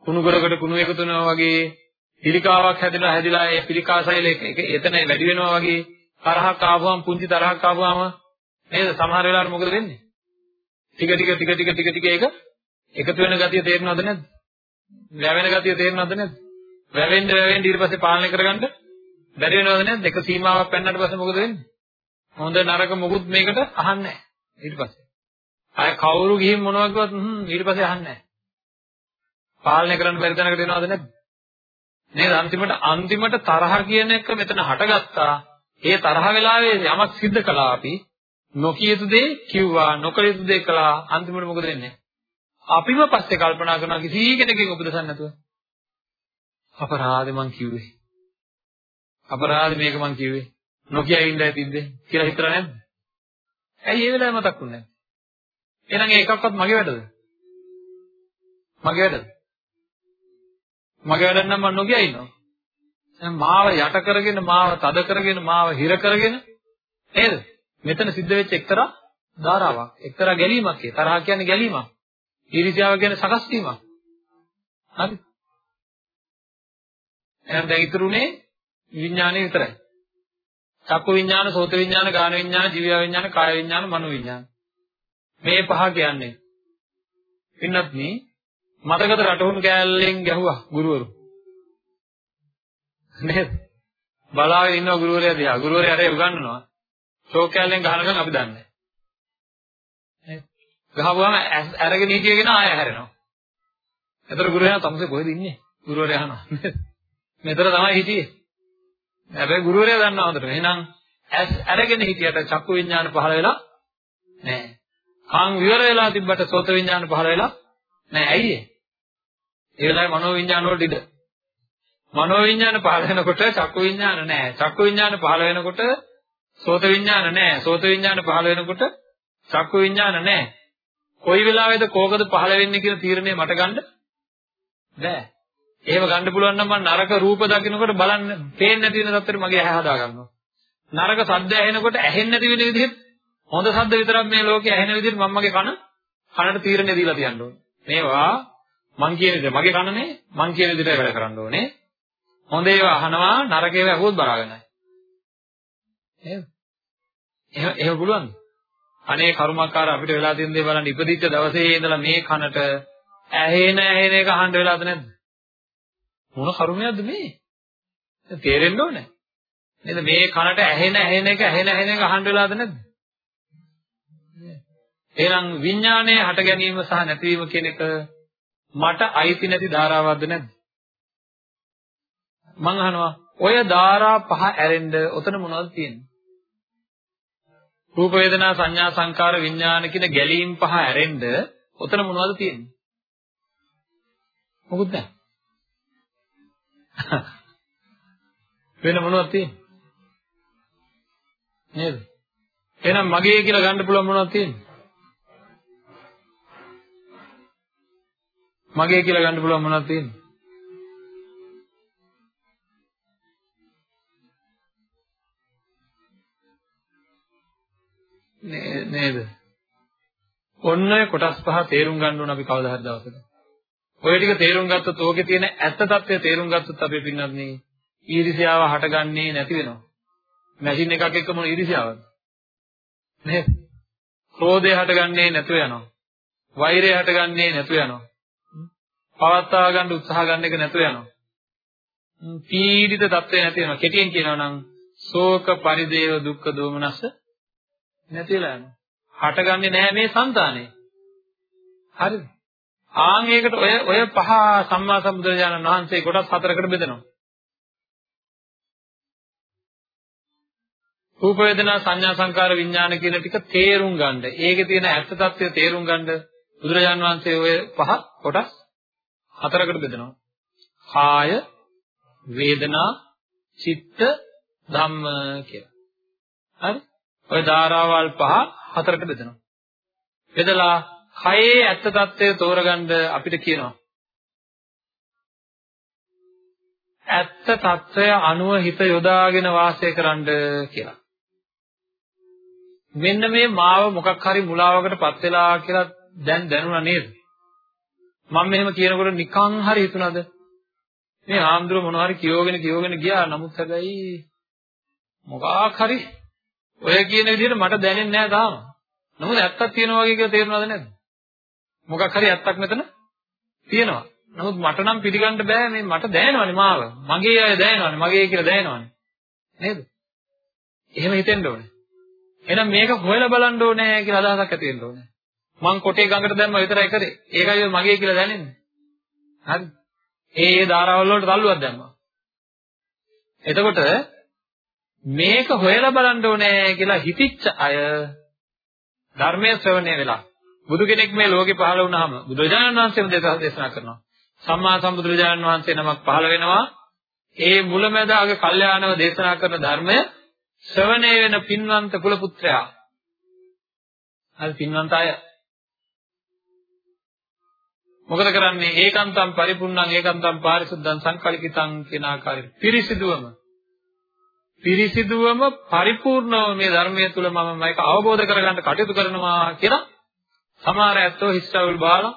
කුණු කරකට කුණු එකතු වෙනවා වගේ පිළිකාවක් හැදෙලා හැදිලා ඒ පිළිකා සෛල එක එතන වැඩි වෙනවා වගේ තරහක් ආවම පුංචි තරහක් ආවම නේද? සමහර වෙලාවට මොකද වෙන්නේ? ටික ටික ටික ටික ටික ටික ඒක එකතු වෙන ගතිය තේරෙනවද නැද්ද? වැවෙන ගතිය තේරෙනවද නැද්ද? වැවෙන්න වැවෙන්න ඊට පස්සේ පාලනය කරගන්න බැරි වෙනවද නැද්ද? එක සීමාවක් පෙන්නට පස්සේ මොකද වෙන්නේ? හොඳ නරක මොකුත් මේකට අහන්නේ නැහැ. ඊට පස්සේ. අය කවුරු ගිහින් මොනවා කිව්වත් ඊට පස්සේ අහන්නේ නැහැ. පාලනය කරන්න බැරි තැනකට එනවද නැද්ද? නේද? අන්තිමට අන්තිමට තරහ කියන එක මෙතන හටගත්තා. ඒ තරහ වෙලාවේ යමක් සිද්ධ කළා අපි නොකිය යුතු දේ කිව්වා, නොකළ යුතු දේ කළා. අන්තිමට මොකද වෙන්නේ? අපිම පස්සේ කල්පනා කරනවා කිසි කෙනෙක්ගෙන් උපදෙසක් නැතුව. අපරාධේ මං කිව්වේ. අපරාධ මේක මං කිව්වේ. නොකිය ඉඳලා තිද්දේ කියලා හිතලා නැද්ද? ඇයි ඒ වෙලාවේ මතක් වුනේ නැත්තේ? එහෙනම් ඒකක්වත් මගේ වැඩද? මගේ වැඩද? මගේ වැඩ නම් මම නොකිය ඉන්නවා. දැන් මාව යට කරගෙන මාව තද කරගෙන මාව හිර කරගෙන නේද? මෙතන සිද්ධ වෙච්ච එක්තරා ධාරාවක්. එක්තරා ගැලීමක් ඒ. තරහ කියන්නේ ගැලීමක්. ඊර්ෂ්‍යාව කියන්නේ සකස් වීමක්. හරි. එහෙනම් දැන් ඉතුරුනේ විඥානය විතරයි. චක්කු විඥාන, සෝත විඥාන, ගාන විඥාන, ජීව විඥාන, කාය විඥාන, මනෝ විඥාන. මේ පහ කියන්නේ. පින්නත් මේ මතකද රටහුණු කෑල්ලෙන් ගැහුවා ගුරුවරු. නේද? බලාගෙන ඉන්නවා ගුරුවරයා දිහා. ගුරුවරයා අරේ උගන්වනවා. ෂෝක් කෑල්ලෙන් ගහනකම් අපි දන්නේ නැහැ. ගහපුවාම අරගෙන හිටියගෙන ආය හැරෙනවා. එතකොට ගුරුවරයා තමසේ කොහෙද ඉන්නේ? ගුරුවරයා අහනවා. මෙතන තමයි හිටියේ. හැබැයි ගුරුවරයා දන්නවා හොඳට. එහෙනම් ඇස් අරගෙන හිටියට චක්කු විඥාන පහළ වෙලා නැහැ. කන් විවර වෙලා තිබ්බට සෝත විඥාන පහළ වෙලා නැහැ. ඇයි ඒ? ඒ වෙලාවේ මනෝ විඥාන වලට ඉඩ. මනෝ විඥාන පහළ වෙනකොට චක්කු විඥාන නැහැ. චක්කු විඥාන පහළ වෙනකොට සෝත විඥාන නැහැ. සෝත විඥාන පහළ වෙනකොට චක්කු විඥාන නැහැ. කොයි වෙලාවෙද කෝකද පහළ වෙන්නේ කියන තීරණය මට ගන්න බෑ. එහෙම ගන්න පුළුවන් නම් මම නරක රූප දකින්නකොට බලන්න පේන්නේ නැති වෙන තත්ත්වෙට මගේ ඇහැ හදා ගන්නවා. නරක ශබ්ද ඇහෙනකොට ඇහෙන්නේ නැති වෙන විදිහට හොඳ ශබ්ද විතරක් මේ ලෝකේ ඇහෙන විදිහට මම මගේ කන කනට තීරණය දීලා තියන්න ඕනේ. මේවා මං කියන විදිහ මගේ කනනේ මං කියන විදිහට වැඩ කරන්න ඕනේ. හොඳ ඒවා අහනවා නරක ඒවා අහුවොත් බලාගෙනයි. එහෙම. එහෙම එහෙම පුළුවන්ද? අනේ කරුමකාර අපිට වෙලා තියෙන දේ බලන්න ඉපදිච්ච දවසේ ඉඳලා මේ කනට ඇහෙන ඇහෙන එක අහන්න වෙලාද නැද්ද? මොන කරුමයක්ද මේ? තේරෙන්න ඕනේ. නේද මේ කනට ඇහෙන ඇහෙන එක ඇහෙන ඇහෙන එක අහන්න වෙලාද නැද්ද? එහෙනම් විඥානයේ හට ගැනීම සහ නැතිවීම කියන එක මට අයිති නැති ධාරාවක්ද නැද්ද? මං අහනවා ඔය ධාරා පහ ඇරෙන්න ඔතන මොනවද තියෙන්නේ? රූප වේදනා සංඥා සංකාර විඥාන කියන ගැලීම් පහ ඇරෙන්න ඔතන මොනවද තියෙන්නේ? මොකුත් නැහැ. වෙන මොනවද තියෙන්නේ? නේද? එහෙනම් මගේ කියලා ගන්න පුළුවන් මොනවද තියෙන්නේ? මගේ කියලා ගන්න පුළුවන් මොනවද තියෙන්නේ? නේද? ඔන්න ඔය කොටස් පහ තේරුම් ගන්න ඕන අපි කවදා හරි දවසක. ඔය ටික තේරුම් ගත්තොත් ඕකේ තියෙන ඇත්ත తත්වය තේරුම් ගත්තොත් අපි පින්නත් නේ ඊර්ෂ්‍යාව හටගන්නේ නැති වෙනවා. මැෂින් එකක් එක්ක මොන ඊර්ෂ්‍යාවක්ද? නේද? ක්‍රෝධය හටගන්නේ නැතුව යනවා. වෛරය හටගන්නේ නැතුව යනවා. පවත්වා ගන්න උත්සාහ ගන්න එක නැතුව යනවා. පීඩිත තත්ත්වය නැති වෙනවා. කෙටියෙන් කියනවා නම් ශෝක පරිදේව දුක්ඛ දෝමනස නැතිලා යනවා. හටගන්නේ නැහැ මේ సంతානේ. හරිද? ආන් ඒකට ඔය ඔය පහ සම්මා සම්බුදුරජාණන් වහන්සේ කොටස් හතරකට බෙදනවා. රූප වේදනා සංඥා සංකාර විඥාන කියන ටික තේරුම් ගන්න. ඒකේ තියෙන ඇත්ත తත්වය තේරුම් ගන්න බුදුරජාණන් වහන්සේ ඔය පහ කොටස් හතරකට බෙදනවා. කාය, වේදනා, චිත්ත, ධම්ම කියලා. හරි? ඔය ධාරාවල් පහ හතරකට බෙදනවා. බෙදලා කයේ ඇත්ත తත්වය තෝරගන්න අපිට කියනවා. ඇත්ත తත්වය අනුව හිත යොදාගෙන වාසය කරන්න කියලා. මෙන්න මේ මාව මොකක් හරි මුලාවකටපත් වෙලා කියලා දැන් දැනුණා නේද? මම මෙහෙම කියනකොට නිකන් හරි හිතුණාද? මේ ආම්දුර මොනවා හරි කියෝගෙන කියෝගෙන ගියා. නමුත් හැබැයි මොකක් හරි ඔය කියන විදිහට මට දැනෙන්නේ නැහැ තාම. නමුත් ඇත්තක් තියෙනවා වගේ කියලා තේරුණාද නැද්ද? මොකක් හරි ඇත්තක් මෙතන තියෙනවා. නමුත් මට නම් පිළිගන්න බෑ මේ මට දැනෙනවනේ මාව. මගේ අය දැනෙනවනේ. මගේ කියලා දැනෙනවනේ. නේද? එහෙම හිතෙන්න ඕනේ. එහෙනම් මේක හොයලා බලන්න ඕනේ කියලා අදහසක් ඇති වෙන්න ඕනේ. මං කොටේ ගඟට දැම්ම විතරයි කරේ. ඒකයි මගේ කියලා දැනෙන්නේ. හරි. ඒ ඒ ධාරාවල් වලට තල්ලුවක් දැම්මා. එතකොට මේක හොයලා බලන්න ඕනේ කියලා හිතිච්ච අය ධර්මයේ ශ්‍රවණය වෙලා බුදු කෙනෙක් මේ ලෝකේ පහළ වුණාම බුදුරජාණන් වහන්සේම දේශනා කරනවා. සම්මා සම්බුදුරජාණන් වහන්සේ නමක් පහළ වෙනවා. ඒ මුලැමැද අග කල්යාණව දේශනා කරන ධර්මය ශ්‍රවණය වෙන පින්වන්ත කුල පුත්‍රයා. හරි පින්වන්ත අය මොකද කරන්නේ ඒකාන්තම් පරිපූර්ණං ඒකාන්තම් පාරිසුද්ධං සංකල්පිතං කියන ආකාරයට පිරිසිදුවම පිරිසිදුවම පරිපූර්ණව මේ ධර්මයේ තුල මම මේක අවබෝධ කරගන්න කටයුතු කරනවා කියලා සමහර ඇත්තෝ හිස්ටවුල් බාලා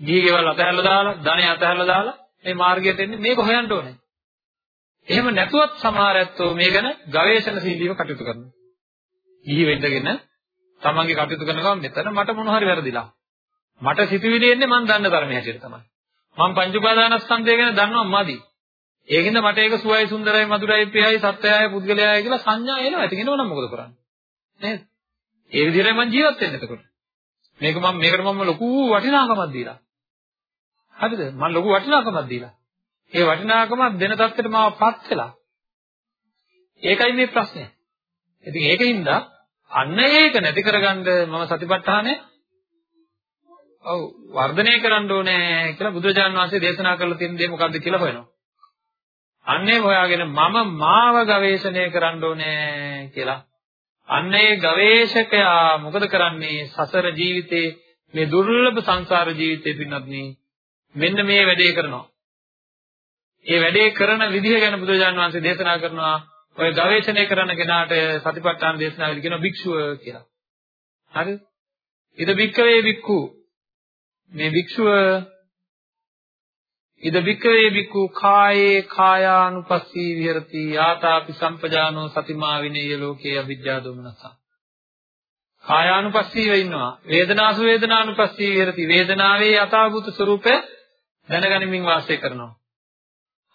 ගිහිගෙවල් අතහැරලා දාලා ධනෙ අතහැරලා දාලා මේ මාර්ගයට එන්නේ මේක හොයන්න ඕනේ. එහෙම නැතුවත් සමහර ඇත්තෝ මේ ගැන ගවේෂණශීලීව කටයුතු කරනවා. ගිහි වෙන්නගෙන තමන්ගේ කටයුතු කරනවා මෙතන මට මොන හරි වැරදිලා. මට සිතුවිලි එන්නේ මම දන්න ධර්මය හැටියට තමයි. මම පංච උපාදානස්කන්ධය ගැන දන්නවා මදි. ඒකින්ද මට ඒක සුවයි සුන්දරයි මధుරයි ප්‍රියයි සත්‍යයයි පුද්ගලයායි කියලා සංඥා එනවා. ඒක එනවනම් මොකද කරන්නේ? නේද? ඒ විදිහටයි මම ජීවත් වෙන්නේ එතකොට. මේක මම මේකට මම ලොකු වටිනාකමක් දීලා. හරිද? මම ලොකු වටිනාකමක් දීලා. ඒ වටිනාකම දෙන தත්තෙට මාවපත් වෙලා. ඒකයි මේ ප්‍රශ්නේ. ඉතින් ඒකින්ද අන්න ඒක නැති කරගන්න මම සතිපට්ඨානය ඔව් වර්ධනය කරන්න ඕනේ කියලා බුදුරජාණන් වහන්සේ දේශනා කරලා තියෙන දේ මොකක්ද කියලා හොයනවා. අන්නේ හොයාගෙන මම මාව ගවේෂණය කරන්න ඕනේ කියලා. අන්නේ ගවේෂකයා මොකද කරන්නේ? සසර ජීවිතේ මේ දුර්ලභ සංසාර ජීවිතේ පින්නත් මෙන්න මේ වැඩේ කරනවා. ඒ වැඩේ කරන විදිහ ගැන බුදුරජාණන් වහන්සේ දේශනා කරනවා. ඔය ගවේෂණය කරන කෙනාට සතිපට්ඨාන දේශනාවේදී කියනවා භික්ෂුව කියලා. හරිද? ඉද භික්කවේ භික්ඛු මේ භික්ෂුව ඉද භික්කවේ භික්ඛු කායේ කායානුපස්සී විහෙරති යාතාපි සම්පජානෝ සතිමා විනේය ලෝකේ අවිජ්ජා දෝමනස කායානුපස්සීව ඉන්නවා. වේදනාසු වේදනානුපස්සී විහෙරති. වේදනාවේ යථාභූත ස්වરૂපය දැනගනිමින් වාසය කරනවා.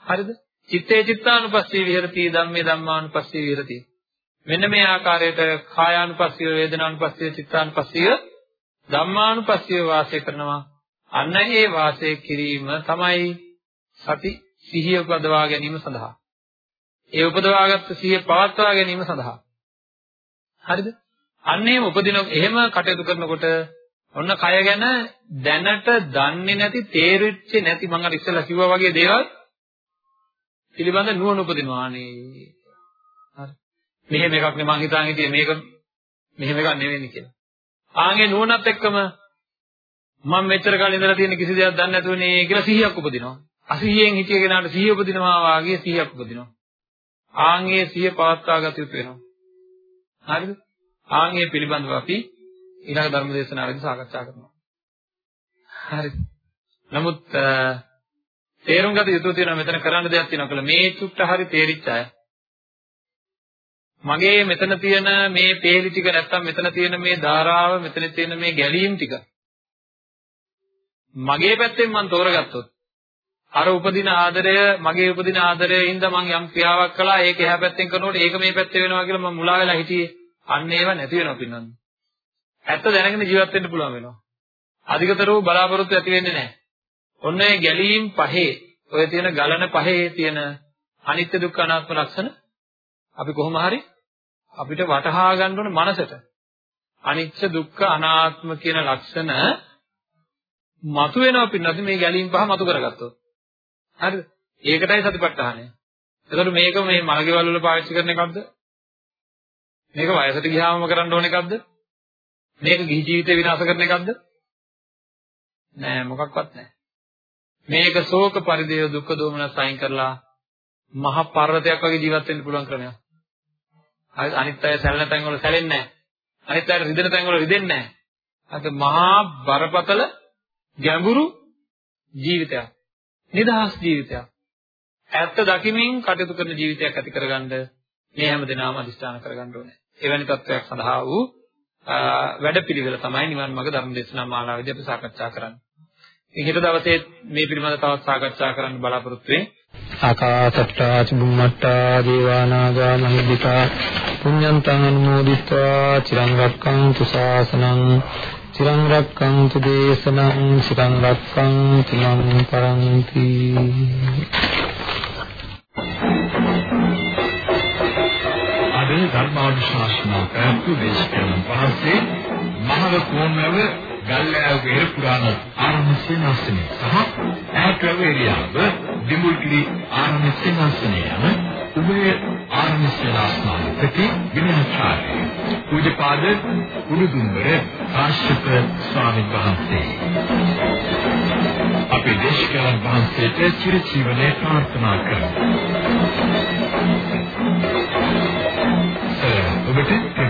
හරිද? චිත්තේ චිත්තානුපස්සී විහෙරති. ධම්මේ ධම්මානුපස්සී විහෙරති. මෙන්න මේ ආකාරයට කායානුපස්සීව වේදනානුපස්සීව චිත්තානුපස්සීව ධම්මානුපස්සීව වාසය කරනවා. අන්න ඒ වාසය කිරීම තමයි සති සිහිය උපදවා ගැනීම සඳහා. ඒ උපදවාගත්ත සිහිය පවත්වා ගැනීම සඳහා. හරිද? අන්න එහෙම උපදින එහෙම කටයුතු කරනකොට ඔන්න කය ගැන දැනට දන්නේ නැති තේරිච්ච නැති මම අර ඉස්සෙල්ලා කිව්වා වගේ දේවල් පිළිබඳ නුවණ උපදිනවා අනේ. හරි. මෙහෙම එකක් නේ මං හිතාන් හිටියේ මේක මෙහෙම එකක් නෙවෙයි කියලා. ආන්ගේ නුවණත් එක්කම මම මෙච්චර කාලේ ඉඳලා තියෙන කිසි දෙයක් දන්නේ නැතුවනේ කියලා සිහියක් උපදිනවා. අසිහියෙන් හිතිය කෙනාට සිහිය උපදිනවා වාගේ සිහියක් උපදිනවා. ආන්ගේ සිහිය පවත්වා ගත යුතු වෙනවා. හරිද? ආන්ගේ පිළිබඳව අපි ඊළඟ ධර්ම දේශනාවේදී සාකච්ඡා කරනවා. හරිද? නමුත් තේරුම් ගත යුතු තියෙනවා මෙතන කරන්න දෙයක් තියෙනවා කියලා මේ චුට්ට හරි තේරිච්ච අය මගේ මෙතන තියෙන මේ පේලි ටික නැත්තම් මෙතන තියෙන මේ ධාරාව මෙතන තියෙන මේ ගැලීම් ටික මගේ පැත්තෙන් මම තෝරගත්තොත් අර උපදින ආදරය මගේ උපදින ආදරයෙන් මම යම් ක්‍රියාවක් කළා ඒක එහා පැත්තෙන් කරනකොට ඒක මේ පැත්තේ වෙනවා කියලා මම මුලා වෙලා හිටියේ අන්න ඒව නැති වෙනවා පින්නන්න. ඇත්ත දැනගෙන ජීවත් වෙන්න පුළුවන් වෙනවා. අධිකතරව බලාපොරොත්තු ඇති වෙන්නේ නැහැ. ඔන්න ඒ ගැලීම් පහේ ඔය තියෙන ගලන පහේ තියෙන අනිත්‍ය දුක්ඛ අනාත්ම ලක්ෂණ අපි කොහොම හරි අපිට වටහා ගන්න ඕනේ මනසට. අනිත්‍ය දුක්ඛ අනාත්ම කියන ලක්ෂණ මතු වෙනවා පින්නත් මේ ගැලීම් පහ මතු කරගත්තොත්. හරිද? ඒකටයි සතිපට්ඨානය. එතකොට මේක මේ මලකෙවල් වල පාවිච්චි කරන එකක්ද? මේක වයසට ගියාම කරන්න ඕන එකක්ද? මේක ගිහි ජීවිතේ විනාශ කරන එකක්ද? නෑ මොකක්වත් නෑ. මේක ශෝක පරිදේව දුක්ඛ දෝමනස් අයින් කරලා මහ පර්වතයක් වගේ ජීවත් වෙන්න පුළුවන් ක්‍රමයක්. අනිත් අය සැලෙන තැන් වල සැලෙන්නේ නැහැ. අනිත් අයට රිදෙන තැන් වල රිදෙන්නේ නැහැ. අද මහා බරපතල ගැඹුරු ජීවිතයක්. නිදහස් ජීවිතයක්. ඇත්ත දකිමින් කටයුතු කරන ජීවිතයක් ඇති කරගන්න මේ හැම දිනම අදිස්ථාන කරගන්න ඕනේ. එවැනි තත්වයක් සඳහා වූ වැඩපිළිවෙල තමයි නිවන් මාර්ග ධර්ම දේශනා මාලාවේදී අපි සාකච්ඡා කරන්නේ. ඊට දවසේ මේ පිළිබඳව තවත් සාකච්ඡා කරන්න බලාපොරොත්තු වෙන්නේ. ආකාශට්ටා චුම්මට්ටා දේවානාගා මහිද්దికා පුඤ්ඤන්තං අනුමෝදිත්වා චිරං රක්ඛන්තු ශාසනං චිරං රක්ඛන්තු දේශනං චිරං රක්ඛන්තු මං පරන්ති අද ධර්මානුශාසනා කරපු දේශකයන් වහන්සේ මහව කෝමව ගල්ලෑව වෙර පුරාණ ආරම්භ සේනාසනය සහ ඈකව එරියාව දිමුල්ගිරි ආරම්භ සේනාසනය යන උභය ආරම්භ සේනාසනාධිපති විනයාචාර්ය පූජ්‍යපාද උඩුදුම්බර කාශ්‍යප ස්වාමීන් වහන්සේ. අපේ දේශකයන් වහන්සේට චිරජීවනයේ ප්‍රාර්ථනා කරමු. ඔබට පිරුවන්